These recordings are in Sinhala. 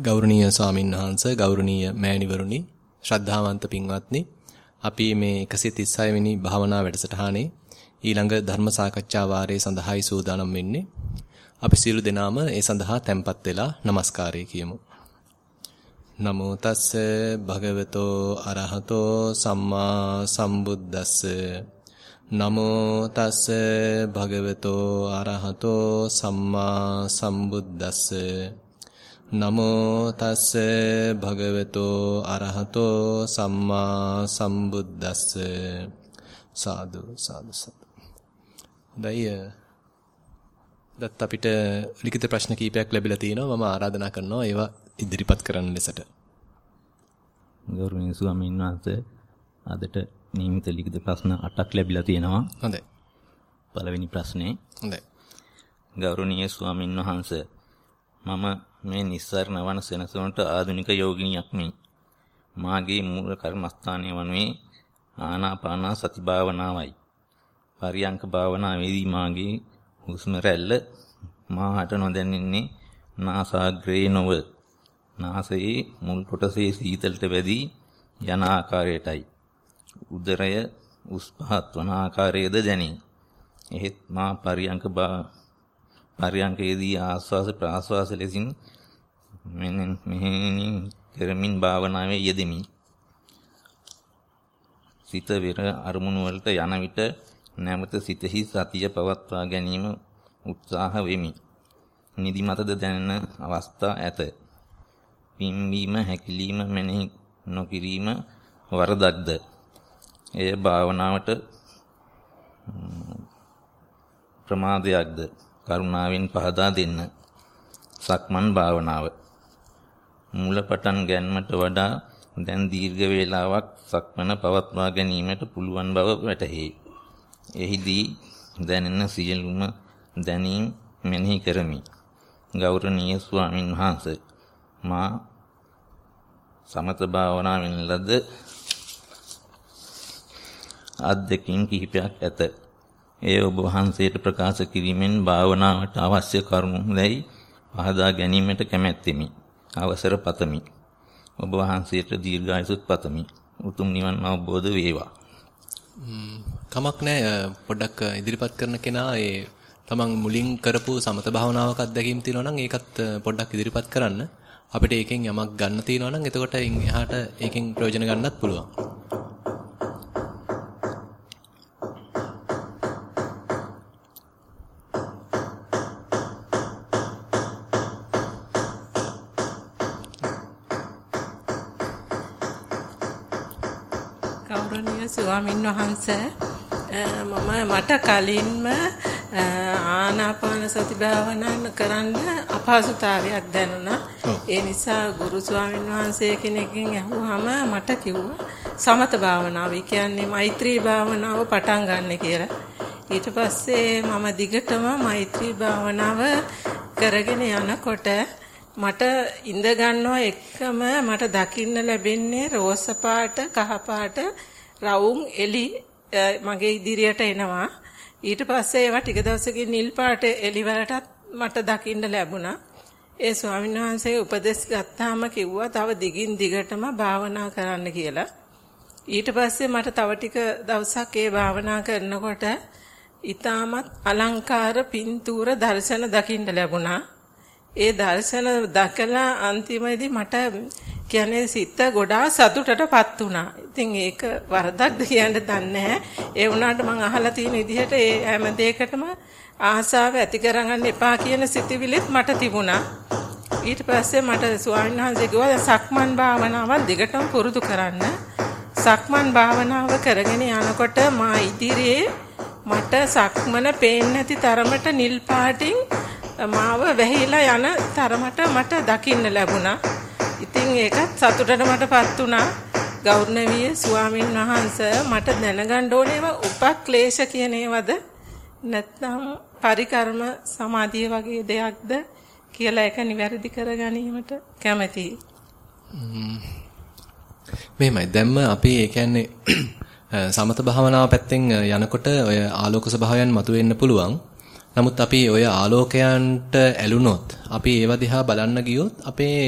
ගෞරවනීය ස්වාමින් වහන්සේ ගෞරවනීය මෑණිවරුනි ශ්‍රද්ධාවන්ත පින්වත්නි අපි මේ 136 වෙනි භාවනා වැඩසටහනේ ඊළඟ ධර්ම සාකච්ඡා වාරයේ සඳහායි සූදානම් වෙන්නේ. අපි සියලු දෙනාම ඒ සඳහා tempත් වෙලා নমස්කාරය කියමු. නමෝ තස්ස භගවතෝ අරහතෝ සම්මා සම්බුද්දස්ස. නමෝ තස්ස භගවතෝ අරහතෝ සම්මා සම්බුද්දස්ස. නමෝ තස්ස භගවතෝ අරහතෝ සම්මා සම්බුද්දස්ස. සාදු සාදු සාදු. හොඳයි දත් අපිට ලිඛිත ප්‍රශ්න කීපයක් ලැබිලා තිනවා මම ආරාධනා කරනවා ඒවා ඉදිරිපත් කරන්න ලෙසට. ගෞරවනීය ස්වාමීන් වහන්සේ අදට නියමිත ලිඛිත ප්‍රශ්න 8ක් ලැබිලා තියෙනවා. හොඳයි. පළවෙනි ප්‍රශ්නේ. හොඳයි. ගෞරවනීය ස්වාමින් වහන්සේ මම මේ නිස්සාරණ වන සෙනසුනට ආධුනික යෝගිනියක් මේ. මාගේ මූල කර්මස්ථානය වනුයේ ආනාපාන සති භාවනාවයි. පරියංක භාවනාවේදී මාගේ හුස්ම රැල්ල මාහට නොදැනෙන්නේ නාසාග්‍රේ නොව. නාසයේ මුල් කොටසේ සීතලට වැදී යන ආකාරයටයි. උදරය උස් පහත් වන ආකාරයේද දැනේ. එහෙත් මා පරියංක පරියංකයේදී ආස්වාස ප්‍රාස්වාස ලෙසින් මෙහෙණින් කරමින් භාවනාවේ යෙදෙමි. සිත වෙර අරමුණු වලට යන විට නැවත සිතෙහි සතිය පවත්වා ගැනීම උත්සාහ වෙමි. නිදිමතද දැනෙන අවස්ථා ඇත. පිම්වීම හැකිලිම මෙනෙහි නොකිරීම වරදක්ද? එය භාවනාවට ප්‍රමාදයක්ද? කරුණාවෙන් පහදා දෙන්න. සක්මන් භාවනාව. මුල පටන් ගැනීමට වඩා දැන් දීර්ඝ වේලාවක් සක්මන පවත්වා ගැනීමට පුළුවන් බව වැටහි. එහිදී දැනෙන සියලුම දැනීම් මෙනෙහි කරමි. ගෞරවනීය ස්වාමින් වහන්සේ මා සමත භාවනාවෙන් ලද අධ්‍යක්ෂින් කිහිපයක් ඇත. එය ඔබ වහන්සේට ප්‍රකාශ කිරීමෙන් භාවනාවට අවශ්‍ය කරුණු දැයි පහදා ගැනීමට කැමැත්තෙමි. අවසර පතමි. ඔබ වහන්සේට දීර්ඝායුෂ පතමි. උතුම් නිවන් අවබෝධ වේවා. කමක් නැහැ පොඩ්ඩක් ඉදිරිපත් කරන කෙනා ඒ තමන් මුලින් කරපු සමත භාවනාවක අත්දැකීම් තියෙනවා නම් ඒකත් පොඩ්ඩක් ඉදිරිපත් කරන්න. අපිට ඒකෙන් යමක් ගන්න තියෙනවා නම් එතකොට එහාට ඒකෙන් ප්‍රයෝජන ගන්නත් පුළුවන්. ස්වාමින් වහන්සේ මම මට කලින්ම ආනාපාන සති භාවනාව කරන්න අපහසුතාවයක් දැනුණා. ඒ නිසා ගුරු ස්වාමින් වහන්සේ කෙනෙක්ගෙන් අහුවාම මට කිව්වා සමත භාවනාව. ඒ කියන්නේ මෛත්‍රී භාවනාව පටන් ගන්න කියලා. ඊට පස්සේ මම දිගටම මෛත්‍රී භාවනාව කරගෙන යනකොට මට ඉඳ ගන්නවා එකම මට දකින්න ලැබෙන්නේ රෝස පාට කහ පාට රවුම් එලි මගේ ඉදිරියට එනවා. ඊට පස්සේ ඒවා ටික දවසකින් නිල් පාට එලි වලටත් මට දකින්න ලැබුණා. ඒ ස්වාමීන් වහන්සේ උපදෙස් ගත්තාම කිව්වා තව දිගින් දිගටම භාවනා කරන්න කියලා. ඊට පස්සේ මට තව ටික දවසක් ඒ භාවනා කරනකොට ඊටමත් අලංකාර පින්තූර දර්ශන දකින්න ලැබුණා. ඒ දර්ශන දැකලා අන්තිමේදී මට කියන්නේ සිත ගොඩාක් සතුටටපත් වුණා. ඉතින් ඒක වරදක්ද කියන්න දන්නේ ඒ වුණාට මම අහලා තියෙන විදිහට ඒ හැම දෙයකටම ආසාව ඇති කරගන්න එපා කියන සිතිවිලිත් මට තිබුණා. ඊට පස්සේ මට ස්වාමීන් වහන්සේ කිව්වා සක්මන් භාවනාව දිගටම පුරුදු කරන්න. සක්මන් භාවනාව කරගෙන යනකොට මා ඉදිරියේ මට සක්මන පේන්නේ නැති තරමට නිල් පාටින් මාව වැහිලා යන තරමට මට දකින්න ලැබුණා. ඉතින් ඒකත් සතුටට මටපත් වුණා. ගෞරවනීය ස්වාමින් වහන්සේ මට දැනගන්න ඕනේම උපක්ලේශ කියන ඒවද නැත්නම් පරිකර්ම සමාධිය වගේ දෙයක්ද කියලා ඒක නිවැරදි කර ගැනීමට කැමැතියි. මෙහෙමයි. දැම්ම අපි ඒ කියන්නේ සමත භාවනාව පැත්තෙන් යනකොට ඔය ආලෝක ස්වභාවයන් මතුවෙන්න පුළුවන්. නමුත් අපි ඔය ආලෝකයන්ට ඇලුනොත් අපි ඒව දිහා බලන්න ගියොත් අපේ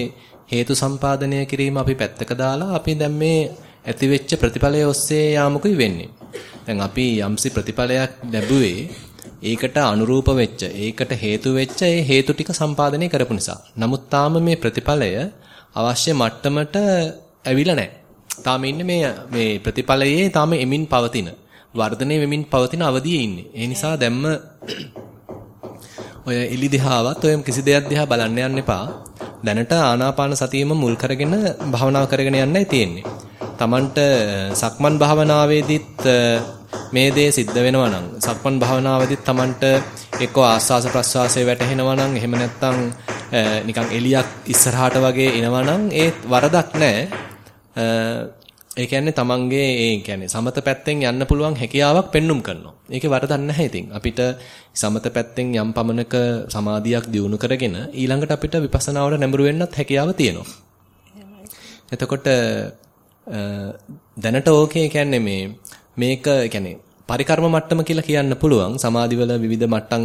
හේතු සම්පාදනය කිරීම අපි පැත්තක දාලා අපි දැන් මේ ඇතිවෙච්ච ප්‍රතිඵලය ඔස්සේ යාමකුයි වෙන්නේ. දැන් අපි යම්සි ප්‍රතිඵලයක් ලැබුවේ ඒකට අනුරූප වෙච්ච, ඒකට හේතු වෙච්ච ඒ හේතු ටික සම්පාදනය කරපු නිසා. නමුත් තාම මේ ප්‍රතිඵලය අවශ්‍ය මට්ටමට ඇවිල්ලා නැහැ. තාම ඉන්නේ මේ මේ ප්‍රතිඵලයේ තාම එමින් පවතින, වර්ධනය වෙමින් පවතින අවධියේ ඉන්නේ. ඒ නිසා දැම්ම ඔය එලි දිහාවත් ඔය කිසි දෙයක් දිහා බලන්න යන්න එපා. දැනට ආනාපාන සතියෙම මුල් කරගෙන භාවනාව කරගෙන යන්නයි තියෙන්නේ. Tamanට සක්මන් භාවනාවේදීත් මේ දේ සිද්ධ වෙනවා නම් සක්මන් භාවනාවේදීත් Tamanට එක්ක ආස්වාස ප්‍රස්වාසයේ වැටෙනවා නම් එහෙම නැත්නම් නිකන් එලියක් ඉස්සරහට වගේ එනවා නම් ඒ වරදක් නැහැ. ඒ කියන්නේ තමන්ගේ ඒ කියන්නේ සමත පැත්තෙන් යන්න පුළුවන් හැකියාවක් පෙන්눔 කරනවා. ඒකේ වරදක් නැහැ ඉතින්. අපිට සමත පැත්තෙන් යම් පමණක සමාධියක් දියුණු කරගෙන ඊළඟට අපිට විපස්සනාවට නැඹුරු වෙන්නත් හැකියාව තියෙනවා. එතකොට දැනට ඕකේ කියන්නේ මේ මේක කියන්නේ පරිකර්ම මට්ටම කියලා කියන්න පුළුවන්. සමාධිවල විවිධ මට්ටම්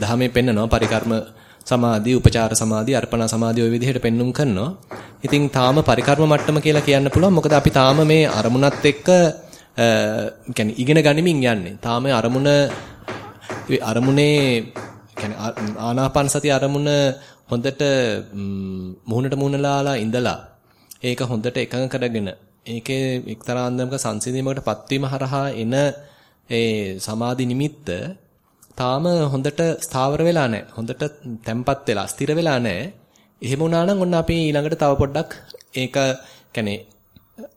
දහමේ පෙන්නනවා පරිකර්ම සමාධි, උපචාර සමාධි, අර්පණා සමාධි ওই විදිහට පෙන්눔 කරනවා. ඉතින් තාම පරිකර්ම මට්ටම කියලා කියන්න පුළුවන්. මොකද අපි තාම මේ අරමුණත් එක්ක يعني ඉගෙන ගනිමින් යන්නේ. තාම අරමුණ අරමුණේ يعني ආනාපාන සති අරමුණ හොඳට මුහුණට මුහුණලාලා ඉඳලා ඒක හොඳට එකඟ කරගෙන ඒකේ එක්තරා අන්දමක සංසිඳීමකට පත්වීම හරහා එන ඒ සමාධි නිමිත්ත තාම හොඳට ස්ථාවර වෙලා නැහැ. හොඳට තැම්පත් වෙලා ස්ථිර වෙලා නැහැ. එහෙම වුණා නම් ඔන්න අපි ඊළඟට තව පොඩ්ඩක් ඒක يعني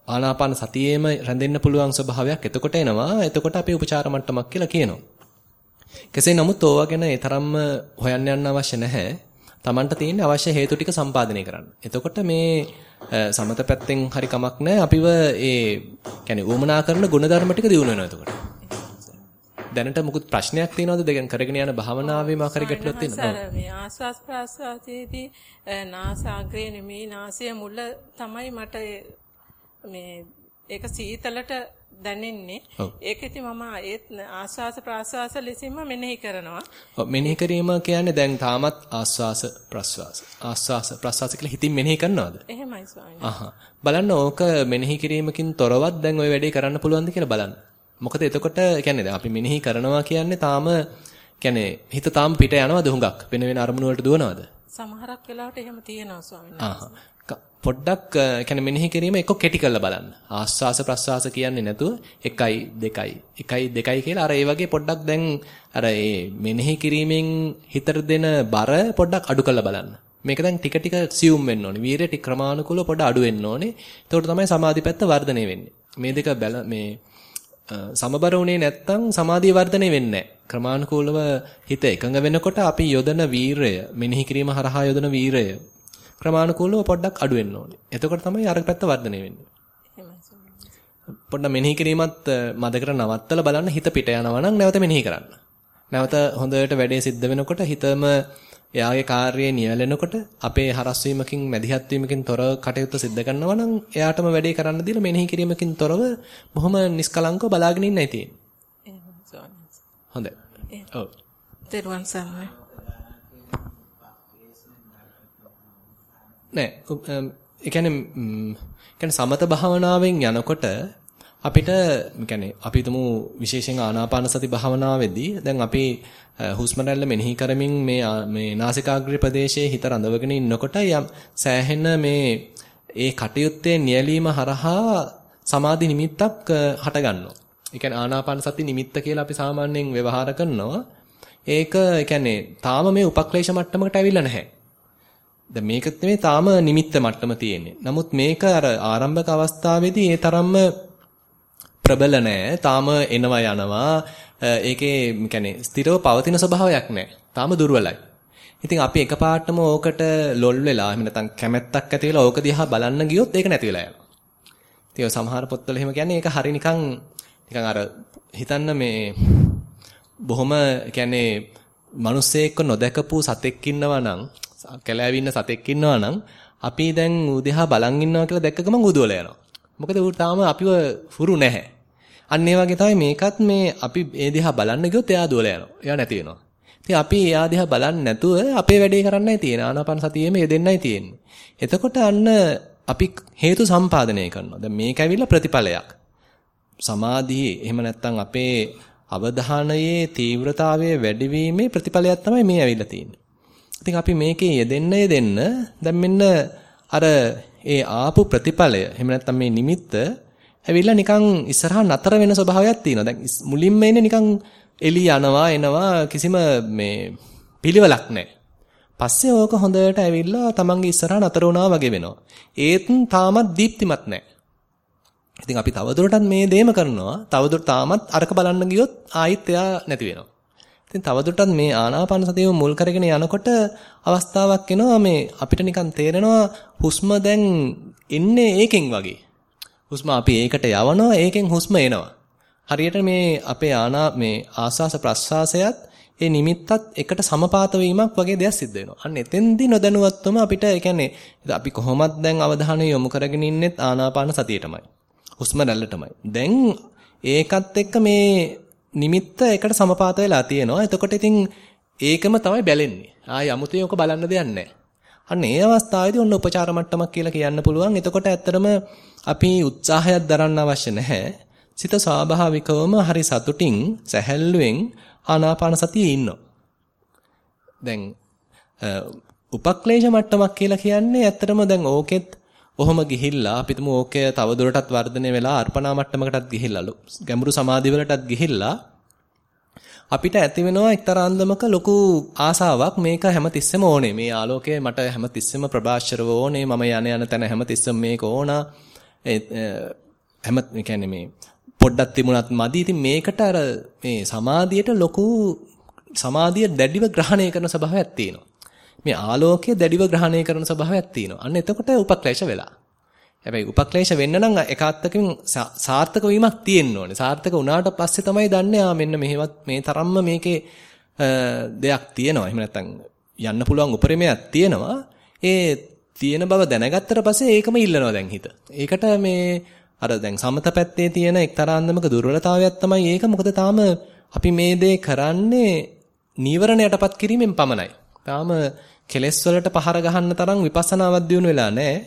ආනාපාන සතියේම රැඳෙන්න පුළුවන් ස්වභාවයක් එතකොට එනවා. එතකොට අපි උපචාර මට්ටමක් කියලා කියනවා. කෙසේ නමුත් ඕවා ගැන ඒ තරම්ම හොයන්න යන්න අවශ්‍ය නැහැ. Tamanට තියෙන අවශ්‍ය හේතු ටික සම්පාදනය කරන්න. එතකොට මේ සමත පැත්තෙන් හරි කමක් නැහැ. අපිව ඒ يعني උමනා කරන ගුණධර්ම ටික දිනු වෙනවා එතකොට. දැනට මුකුත් ප්‍රශ්නයක් තියෙනවද දෙකෙන් කරගෙන යන භාවනාවේ මාකරි ගැටලුවක් තියෙනවද? මේ ආස්වාස් ප්‍රාස්වාසයේදී නාසාග්‍රේ නෙමේ නාසය මුල තමයි මට මේ ඒක සීතලට දැනෙන්නේ. ඒක ඉතින් මම ඒත් ආස්වාස ප්‍රාස්වාස ලෙසින්ම මෙනෙහි කරනවා. ඔව් මෙනෙහි කිරීම කියන්නේ දැන් තාමත් ආස්වාස ප්‍රාස්වාස. ආස්වාස ප්‍රාස්වාස කියලා හිතින් මෙනෙහි කරනවද? එහෙමයි ස්වාමී. අහහ. බලන්න ඕක මෙනෙහි කිරීමකින් තොරවත් දැන් ওই වැඩේ කරන්න පුළුවන්ද කියලා බලන්න. මොකද එතකොට කියන්නේ අපි මෙනෙහි කරනවා කියන්නේ තාම කියන්නේ හිත තාම පිට යනවද හුඟක් වෙන වෙන අරමුණු වලට දුවනවද? සමහරක් වෙලාවට එහෙම තියෙනවා ස්වාමීන් වහන්සේ. පොඩ්ඩක් කියන්නේ මෙනෙහි කිරීම එක්ක කෙටි කරලා බලන්න. ආස්වාස ප්‍රස්වාස කියන්නේ නැතුව 1යි 2යි 1යි 2යි කියලා අර ඒ වගේ පොඩ්ඩක් දැන් අර ඒ මෙනෙහි කිරීමෙන් හිතට දෙන බර පොඩ්ඩක් අඩු කරලා බලන්න. මේක දැන් ටික ටික සියුම් වෙන්න ඕනේ. වීරය ටික ක්‍රමානුකූලව පොඩ්ඩ අඩු වෙන්න ඕනේ. එතකොට තමයි සමාධි පැත්ත වර්ධනය වෙන්නේ. මේ දෙක බැල මේ සමබර වුණේ නැත්නම් සමාධිය වර්ධනය වෙන්නේ ක්‍රමානුකූලව හිත එකඟ වෙනකොට අපි යොදන වීරය මෙනෙහි කිරීම හරහා යොදන වීරය ක්‍රමානුකූලව පොඩ්ඩක් අඩු වෙන්න ඕනේ. එතකොට තමයි අර පැත්ත වර්ධනය වෙන්නේ. පොඩ්ඩක් මෙනෙහි කිරීමත් මදකට නවත්තලා බලන්න හිත පිට යනවා නම් නැවත මෙනෙහි කරන්න. නැවත හොඳට වැඩේ සිද්ධ වෙනකොට හිතම එයාගේ කාර්යය නියැලෙනකොට අපේ හරස් වීමකින් මැදිහත් වීමකින් තොරව කටයුතු සිද්ධ කරනවා නම් එයාටම වැඩේ කරන්න දීලා මෙනෙහි කිරීමකින් තොරව බොහොම නිස්කලංකව බලාගෙන ඉන්නයි තියෙන්නේ. හොඳයි. ඔව්. දරුවන් සමයි. නෑ ඒ කියන්නේ සමත භාවනාවෙන් යනකොට අපිට يعني අපි තුමු විශේෂයෙන් ආනාපාන සති භාවනාවේදී දැන් අපි හුස්ම රැල්ල මෙනෙහි කරමින් මේ මේ නාසිකාග්‍රේ ප්‍රදේශයේ හිත රඳවගෙන ඉන්නකොට යම් සෑහෙන මේ ඒ කටයුත්තේ නියැලීම හරහා සමාධි නිමිත්තක් හට ගන්නවා. ඒ කියන්නේ ආනාපාන සති නිමිත්ත කියලා අපි සාමාන්‍යයෙන් ව්‍යවහාර කරනවා. ඒක ඒ කියන්නේ තාම මේ උපක්ලේශ මට්ටමකට ඇවිල්ලා නැහැ. දැන් මේක නෙමෙයි තාම නිමිත්ත මට්ටම තියෙන්නේ. නමුත් මේක අර ආරම්භක අවස්ථාවේදී ඒ තරම්ම ප්‍රබල නැහැ. තාම එනවා යනවා. ඒකේ يعني ස්ථිරව පවතින ස්වභාවයක් නැහැ. තාම දුර්වලයි. ඉතින් අපි එකපාරටම ඕකට ලොල් වෙලා එහෙම නැත්නම් කැමැත්තක් ඇති වෙලා ඕක දිහා බලන්න ගියොත් ඒක නැති වෙලා යනවා. ඉතින් සමහර පොත්වල එහෙම කියන්නේ ඒක හරි නිකන් නිකන් අර හිතන්න මේ බොහොම කියන්නේ මිනිස්සෙක්ව නොදකපු සතෙක් ඉන්නවා නම් කැලෑවි ඉන්න සතෙක් ඉන්නවා නම් අපි දැන් උදෙහා බලන් ඉන්නවා කියලා දැක්ක ගමන් උදවල යනවා. මොකද ඌ තාම අපිව හුරු නැහැ. අන්න ඒ වගේ තමයි මේකත් මේ අපි ඒ දිහා බලන්න ගියොත් එයා දුවලා යනවා. එයා නැති වෙනවා. ඉතින් අපි එයා දිහා බලන්නේ නැතුව අපේ වැඩේ කරන්නයි තියෙන්නේ. ආනාපාන සතියෙම යෙදෙන්නයි තියෙන්නේ. එතකොට අන්න අපි හේතු සම්පාදනය කරනවා. දැන් මේක ඇවිල්ලා ප්‍රතිඵලයක්. සමාධියේ එහෙම නැත්නම් අපේ අවධානයේ තීව්‍රතාවයේ වැඩිවීමේ ප්‍රතිඵලයක් තමයි මේ ඇවිල්ලා තියෙන්නේ. ඉතින් අපි මේකේ යෙදෙන්න යෙදෙන්න දැන් මෙන්න අර ඒ ආපු ප්‍රතිඵලය එහෙම නැත්නම් මේ නිමිත්ත ඇවිල්ලා නිකන් ඉස්සරහා නතර වෙන ස්වභාවයක් තියෙනවා. දැන් මුලින්ම එන්නේ නිකන් එළි යනවා එනවා කිසිම මේ පිළිවෙලක් නැහැ. පස්සේ ඕක හොඳට ඇවිල්ලා තමන්ගේ ඉස්සරහා නතර වුණා වගේ වෙනවා. ඒත් තාමත් දීප්තිමත් නැහැ. ඉතින් අපි තවදුරටත් මේ දේම කරනවා. තවදුරට තාමත් අරක බලන්න ගියොත් ආයිත් එයා නැති වෙනවා. ඉතින් තවදුරටත් මේ ආනාපාන සතියව මුල් කරගෙන යනකොට අවස්ථාවක් එනවා මේ අපිට නිකන් තේරෙනවා හුස්ම දැන් එන්නේ ඒකෙන් වගේ. හුස්ම අපි ඒකට යවනවා ඒකෙන් හුස්ම එනවා. හරියට මේ අපේ ආනා මේ ආස්වාස ප්‍රස්වාසයත් ඒ නිමිත්තත් එකට සමපාත වීමක් වගේ දෙයක් සිද්ධ වෙනවා. අන්න එතෙන්දී නොදැනුවත්වම අපිට ඒ කියන්නේ අපි කොහොමද දැන් අවධානය යොමු කරගෙන ඉන්නෙත් ආනාපාන සතියටමයි. හුස්ම රැල්ලටමයි. දැන් ඒකත් එක්ක මේ නිමිත්ත එකට සමපාත වෙලා තියෙනවා. එතකොට ඉතින් ඒකම තමයි බැලෙන්නේ. ආයි 아무තේ ඔක බලන්න දෙයක් නැහැ. අන්න ඒ අවස්ථාවේදී ඔන්න උපචාර මට්ටමක් කියලා කියන්න පුළුවන්. එතකොට ඇත්තටම අපි උත්සාහයක් දරන්න අවශ්‍ය නැහැ. සිත ස්වාභාවිකවම හරි සතුටින් සැහැල්ලුවෙන් ආනාපාන සතියේ ඉන්නවා. දැන් උපක්ලේශ මට්ටමක් කියලා කියන්නේ ඇත්තටම දැන් ඕකෙත් ඔහොම ගිහිල්ලා අපිටම ඕකේ තවදුරටත් වර්ධනය වෙලා අර්පණා මට්ටමකටත් ගිහිල්ලා ගැඹුරු සමාධි වලටත් ගිහිල්ලා අපිට ඇති වෙනවා එක්තරා අන්දමක ලොකු ආසාවක් මේක හැමතිස්සෙම ඕනේ මේ ආලෝකය මට හැමතිස්සෙම ප්‍රභාෂරව ඕනේ මම යන යන තැන හැමතිස්සෙම මේක ඕන හැම කියන්නේ මේ පොඩ්ඩක් තිබුණත් මදි. ඉතින් මේකට අර මේ සමාධියට ලොකු සමාධිය දැඩිව ග්‍රහණය කරන ස්වභාවයක් තියෙනවා. මේ ආලෝකය දැඩිව ග්‍රහණය කරන ස්වභාවයක් තියෙනවා. අන්න එතකොට උපක්ලේශ වෙලා. හැබැයි උපක්ලේශ වෙන්න නම් එකාත්තකින් සාර්ථක වීමක් තියෙන්න ඕනේ. සාර්ථක වුණාට පස්සේ තමයි දන්නේ ආ මෙන්න මෙහෙවත් මේ තරම්ම මේකේ දෙයක් තියෙනවා. එහෙම නැත්නම් යන්න පුළුවන් උපරිමයක් තියෙනවා. ඒ තියෙන බව දැනගත්තට පස්සේ ඒකම ඉල්ලනවා දැන් හිත. ඒකට මේ අර දැන් සමත පැත්තේ තියෙන එක්තරා අන්දමක දුර්වලතාවයක් තමයි ඒක. මොකද තාම අපි මේ දේ කරන්නේ නීවරණයටපත් කිරීමෙන් පමණයි. තාම කෙලෙස් වලට පහර ගහන්න තරම් විපස්සනාවක් දියුණු වෙලා නැහැ.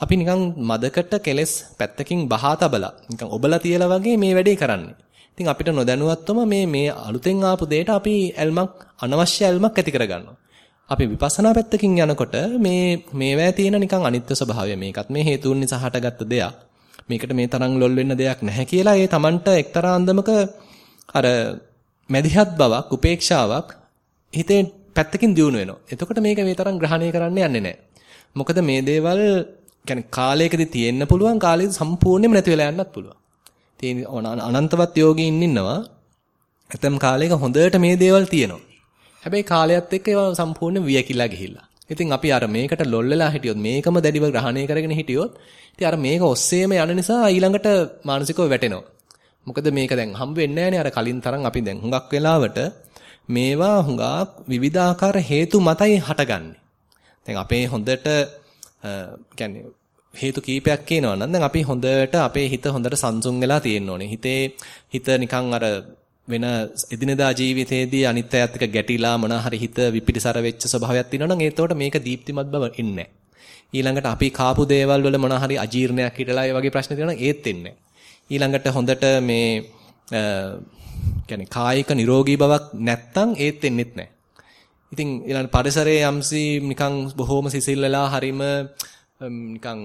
අපි නිකන් මදකට කෙලෙස් පැත්තකින් බහා තබලා නිකන් ඔබලා තියලා වගේ මේ වැඩේ කරන්නේ. ඉතින් අපිට නොදැනුවත්වම මේ මේ අලුතෙන් ආපු දෙයට අපි ඇල්මක් අනවශ්‍ය ඇල්මක් ඇති කරගන්නවා. අපි විපස්සනා පැත්තකින් යනකොට මේ මේවැය තියෙන නිකන් අනිත්‍ය ස්වභාවය මේකත් මේ හේතුන් නිසා හටගත්ත දෙයක්. මේකට මේ තරම් ලොල් වෙන්න දෙයක් නැහැ කියලා ඒ Tamanට එක්තරා අන්දමක අර මැදිහත් බවක් උපේක්ෂාවක් හිතේ පැත්තකින් දියුණු වෙනවා. එතකොට මේක මේ තරම් ග්‍රහණය කරන්න යන්නේ නැහැ. මොකද මේ දේවල් කියන්නේ කාලයකදී තියෙන්න පුළුවන් කාලයකදී සම්පූර්ණයෙන්ම නැති වෙලා යන්නත් පුළුවන්. තියෙන අනන්තවත් යෝගීන් ඉන්නවා. ඇතම් කාලයක හොඳට මේ දේවල් තියෙනවා. හැබැයි කාලයත් එක්ක ඒවා සම්පූර්ණයෙන් වියකිලා ගිහිල්ලා. ඉතින් අපි අර මේකට ලොල් වෙලා හිටියොත් මේකම දැඩිව ග්‍රහණය කරගෙන හිටියොත් ඉතින් අර මේක ඔස්සේම යන නිසා ඊළඟට මානසිකව වැටෙනවා. මොකද මේක දැන් හම්බ වෙන්නේ නැහැනේ අර කලින් තරම් අපි දැන් හුඟක් වෙලාවට මේවා හුඟක් විවිධාකාර හේතු මතයි හටගන්නේ. දැන් අපේ හොඳට කියන්නේ හේතු කීපයක් කියනවා නම් දැන් අපි හොඳට අපේ හිත හොඳට සංසුන් වෙලා තියෙන්න ඕනේ. හිතේ හිත නිකන් අර වෙන එදිනදා ජීවිතයේදී අනිත් අයත් එක්ක ගැටිලා මොන හරි හිත විපිරිසර වෙච්ච ස්වභාවයක් තියෙනවා නම් ඒතකොට මේක දීප්තිමත් බව ඉන්නේ ඊළඟට අපි කාපු දේවල් වල මොන හරි අජීර්ණයක් හිටලා ඒ වගේ ප්‍රශ්න තියෙනවා නම් ඒත් එන්නේ ඊළඟට හොඳට මේ කියන්නේ කායික නිරෝගී බවක් නැත්තම් ඒත් එන්නෙත් නැහැ. ඉතින් ඊළඟ පරිසරයේ යම්සි නිකන් බොහොම සිසිල් වෙලා හරීම නිකන්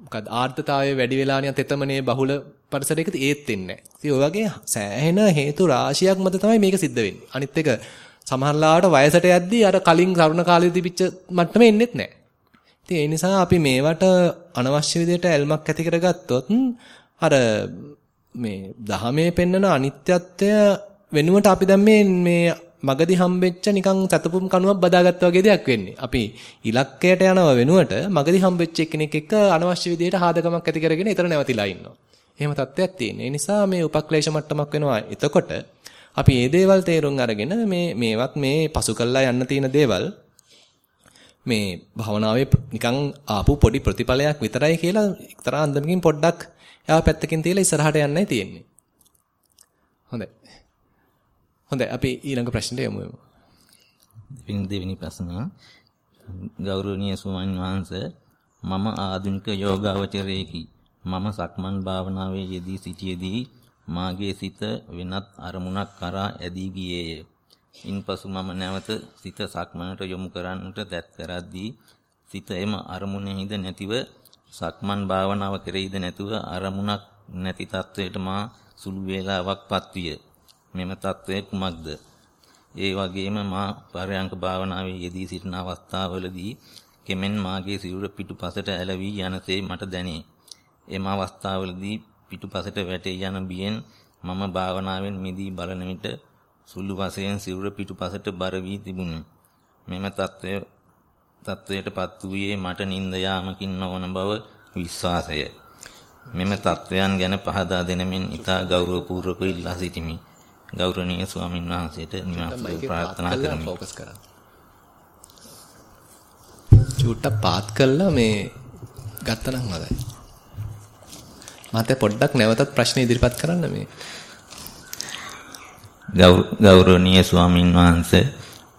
මොකද ආර්ථතාවයේ වැඩි වෙලා නියත් එතමනේ බහුල පරිසරයකදී ඒත් වෙන්නේ නැහැ. ඉතින් ඔය වගේ සෑහෙන හේතු රාශියක් මත තමයි මේක සිද්ධ වෙන්නේ. අනිත් එක සමහරලාට වයසට යද්දී අර කලින් තරුණ කාලේ තිබිච්ච මට්ටමේ එන්නෙත් නැහැ. ඉතින් ඒ නිසා අපි මේවට අනවශ්‍ය විදිහට ඇල්මක් ඇති කරගත්තොත් අර මේ දහමේ පෙන්නන අනිත්‍යත්වය වෙනුවට අපි දැන් මේ මේ මගදී හම්බෙච්ච නිකන් සතපුම් කණුවක් බදාගත්තා වගේ දෙයක් වෙන්නේ. අපි ඉලක්කයට යනව වෙනුවට මගදී හම්බෙච්ච කෙනෙක් එක්ක අනවශ්‍ය විදිහට හාදකමක් ඇති කරගෙන ඊතර නැවතිලා ඉන්නවා. එහෙම තත්ත්වයක් තියෙන. ඒ නිසා මේ උපක්ලේශ මට්ටමක් වෙනවා. එතකොට අපි මේ දේවල් තේරුම් අරගෙන මේ මේවත් මේ පසු කළා යන්න තියෙන දේවල් මේ භවනාවේ නිකන් ආපු පොඩි ප්‍රතිඵලයක් විතරයි කියලා එක්තරා අන්දමකින් පොඩ්ඩක් එයා පැත්තකින් තියලා ඉස්සරහට යන්නයි තියෙන්නේ. හොඳයි. හොඳයි අපි ඊළඟ ප්‍රශ්නට යමු. දෙවෙනි දෙවෙනි ප්‍රශ්න ගෞරවනීය ස්වාමීන් වහන්සේ මම ආධුනික යෝගාවචරයෙකි. මම සක්මන් භාවනාවේ යෙදී සිටියේදී මාගේ සිත වෙනත් අරමුණක් කරා ඇදී ගියේය. ඉන්පසු මම නැවත සිත සක්මනට යොමු කරන්නට දැත් කරද්දී සිත එම අරමුණෙහිද නැතිව සක්මන් භාවනාව කෙරෙහිද නැතුව අරමුණක් නැති තත්වයට මා සුළු වේලාවක් පත්විය. මෙම තත්වය කුමක්ද? ඒ වගේම මා පරයන්ක භාවනාවේ යෙදී සිටින අවස්ථාවවලදී කෙමෙන් මාගේ සිරුර පිටුපසට ඇලවි යනසේ මට දැනේ. එම අවස්ථාවවලදී පිටුපසට වැටේ යන බියෙන් මම භාවනාවෙන් මිදී බලන විට සුළු වශයෙන් සිරුර පිටුපසට බර වී තිබුණි. මෙම తත්වය තත්වයටපත් වූයේ මට නිින්ද යාමකින් නොවන බව විශ්වාසය. මෙම තත්වයන් ගැන පහදා දෙනමින් ඉතා ගෞරවපූර්වක ඉල්ලා සිටිමි. ගෞරවනීය ස්වාමීන් වහන්සේට නිවන් සුව ප්‍රාර්ථනා කරමි. ફોકસ කරන්න. චූට්ටක් පාත් කළා මේ ගත්තනම් හොඳයි. මාතේ පොඩ්ඩක් නැවතත් ප්‍රශ්න ඉදිරිපත් කරන්න මේ. ගෞරවනීය ස්වාමින් වහන්සේ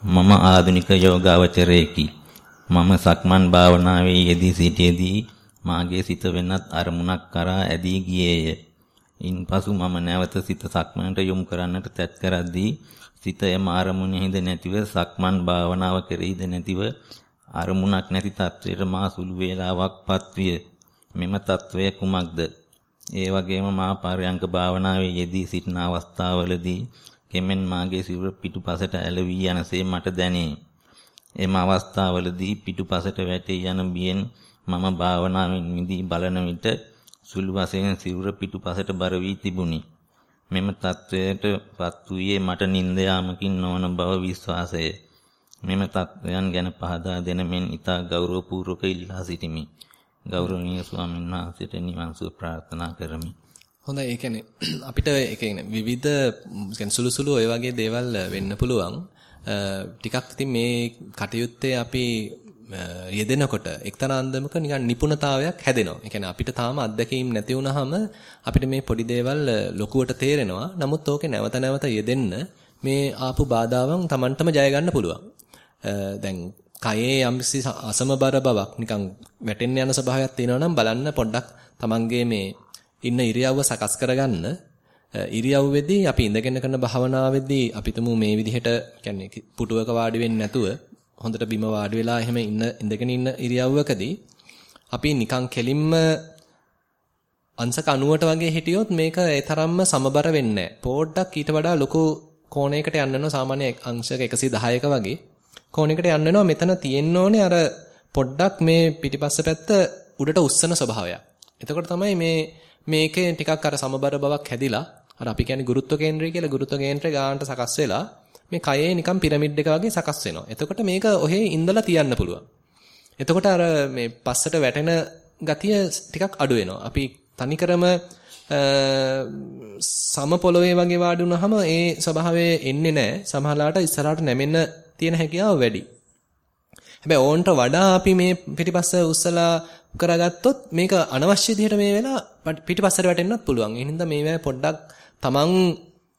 මම ආධුනික යෝගාවචරයෙකි. මම සක්මන් භාවනාවේ යෙදී සිටියේදී මාගේ සිත වෙනත් අරමුණක් කරා ඇදී ගියේය. ඉන්පසු මම නැවත සිත සක්මනට යොමු කරන්නට තැත් කරද්දී සිත එම අරමුණෙහිද නැතිව සක්මන් භාවනාව කෙරෙහිද නැතිව අරමුණක් නැති තත්වයට මා සුළු වේලාවක් පත්විය. මෙම తත්වය කුමක්ද? ඒ වගේම මා පාරයන්ක භාවනාවේ යෙදී සිටින අවස්ථාවවලදී කෙමෙන් මාගේ සිරුර පිටුපසට ඇලවී යනසේ මට දැනේ. එම අවස්ථාවවලදී පිටුපසට වැටී යන බියෙන් මම භාවනාවෙන් මිදී බලන විට සුළු වශයෙන් සිරුර පිටුපසට බර වී තිබුණි. මෙම තත්වයට පත් වූයේ මට නිින්ද යාමකින් නොවන බව විශ්වාසය. මෙම තත්වයන් ගැන පහදා දෙන මෙන් ඊතා ගෞරවපූර්වක ඉල්ලා සිටිමි. ගෞරවනීය ස්වාමීන් වහන්සේට නිවන් සුව ප්‍රාර්ථනා කරමි. හොඳයි ඒ කියන්නේ අපිට ඒ කියන්නේ විවිධ කියන්නේ සුළු සුළු ඔය වගේ දේවල් වෙන්න පුළුවන්. ටිකක් ඉතින් මේ කටයුත්තේ අපි යෙදෙනකොට එක්තරා අන්දමක නිකන් නිපුණතාවයක් හැදෙනවා. ඒ කියන්නේ අපිට තාම අත්දැකීම් නැති වුනහම අපිට මේ පොඩි දේවල් ලොකුවට තේරෙනවා. නමුත් ඕකේ නැවත නැවත යෙදෙන්න මේ ආපු බාධාවන් Tamanටම ජය ගන්න පුළුවන්. දැන් කයේ යම්සි අසමබර බවක් නිකන් වැටෙන්න යන ස්වභාවයක් තියෙනවා නම් බලන්න පොඩ්ඩක් Tamanගේ මේ ඉන්න ඉරියව්ව සකස් කරගන්න ඉරියව්වේදී අපි ඉඳගෙන කරන භාවනාවේදී අපිටම මේ විදිහට කියන්නේ පුටුවක වාඩි වෙන්නේ නැතුව හොඳට බිම වාඩි වෙලා එහෙම ඉන්න ඉඳගෙන ඉන්න ඉරියව්වකදී අපි නිකන් කෙලින්ම අංශක 90ට වගේ හිටියොත් මේක ඒ තරම්ම සමබර වෙන්නේ නැහැ. පොඩ්ඩක් ඊට වඩා ලොකු කෝණයකට යන්න වෙනවා සාමාන්‍ය අංශක 110ක වගේ. කෝණයකට යන්න වෙනවා මෙතන තියෙන්න ඕනේ අර පොඩ්ඩක් මේ පිටිපස්ස පැත්ත උඩට උස්සන ස්වභාවයක්. එතකොට තමයි මේ මේකේ ටිකක් අර සමබර බවක් හැදිලා අර අපි කියන්නේ ගුරුත්ව කේන්ද්‍රය කියලා ගුරුත්ව කේන්ද්‍රය ගානට සකස් වෙලා මේ කයේ නිකන් පිරමිඩ් එක වගේ සකස් වෙනවා. එතකොට මේක ඔහේ ඉඳලා තියන්න පුළුවන්. එතකොට අර මේ පස්සට වැටෙන ගතිය ටිකක් අඩු වෙනවා. අපි තනිකරම සම පොළොවේ වගේ වාඩි වුණාම ඒ ස්වභාවය එන්නේ නැහැ. සමහරලාට ඉස්සරහට නැමෙන්න තියෙන හැකියාව වැඩි. හැබැයි ඕන්ට වඩා අපි මේ පිටිපස්ස උස්සලා කරගත්තොත් මේක අනවශ්‍ය විදිහට මේ වෙලා පිටිපස්සට වැටෙන්නත් පුළුවන්. ඒ හින්දා මේවා පොඩ්ඩක් තමන්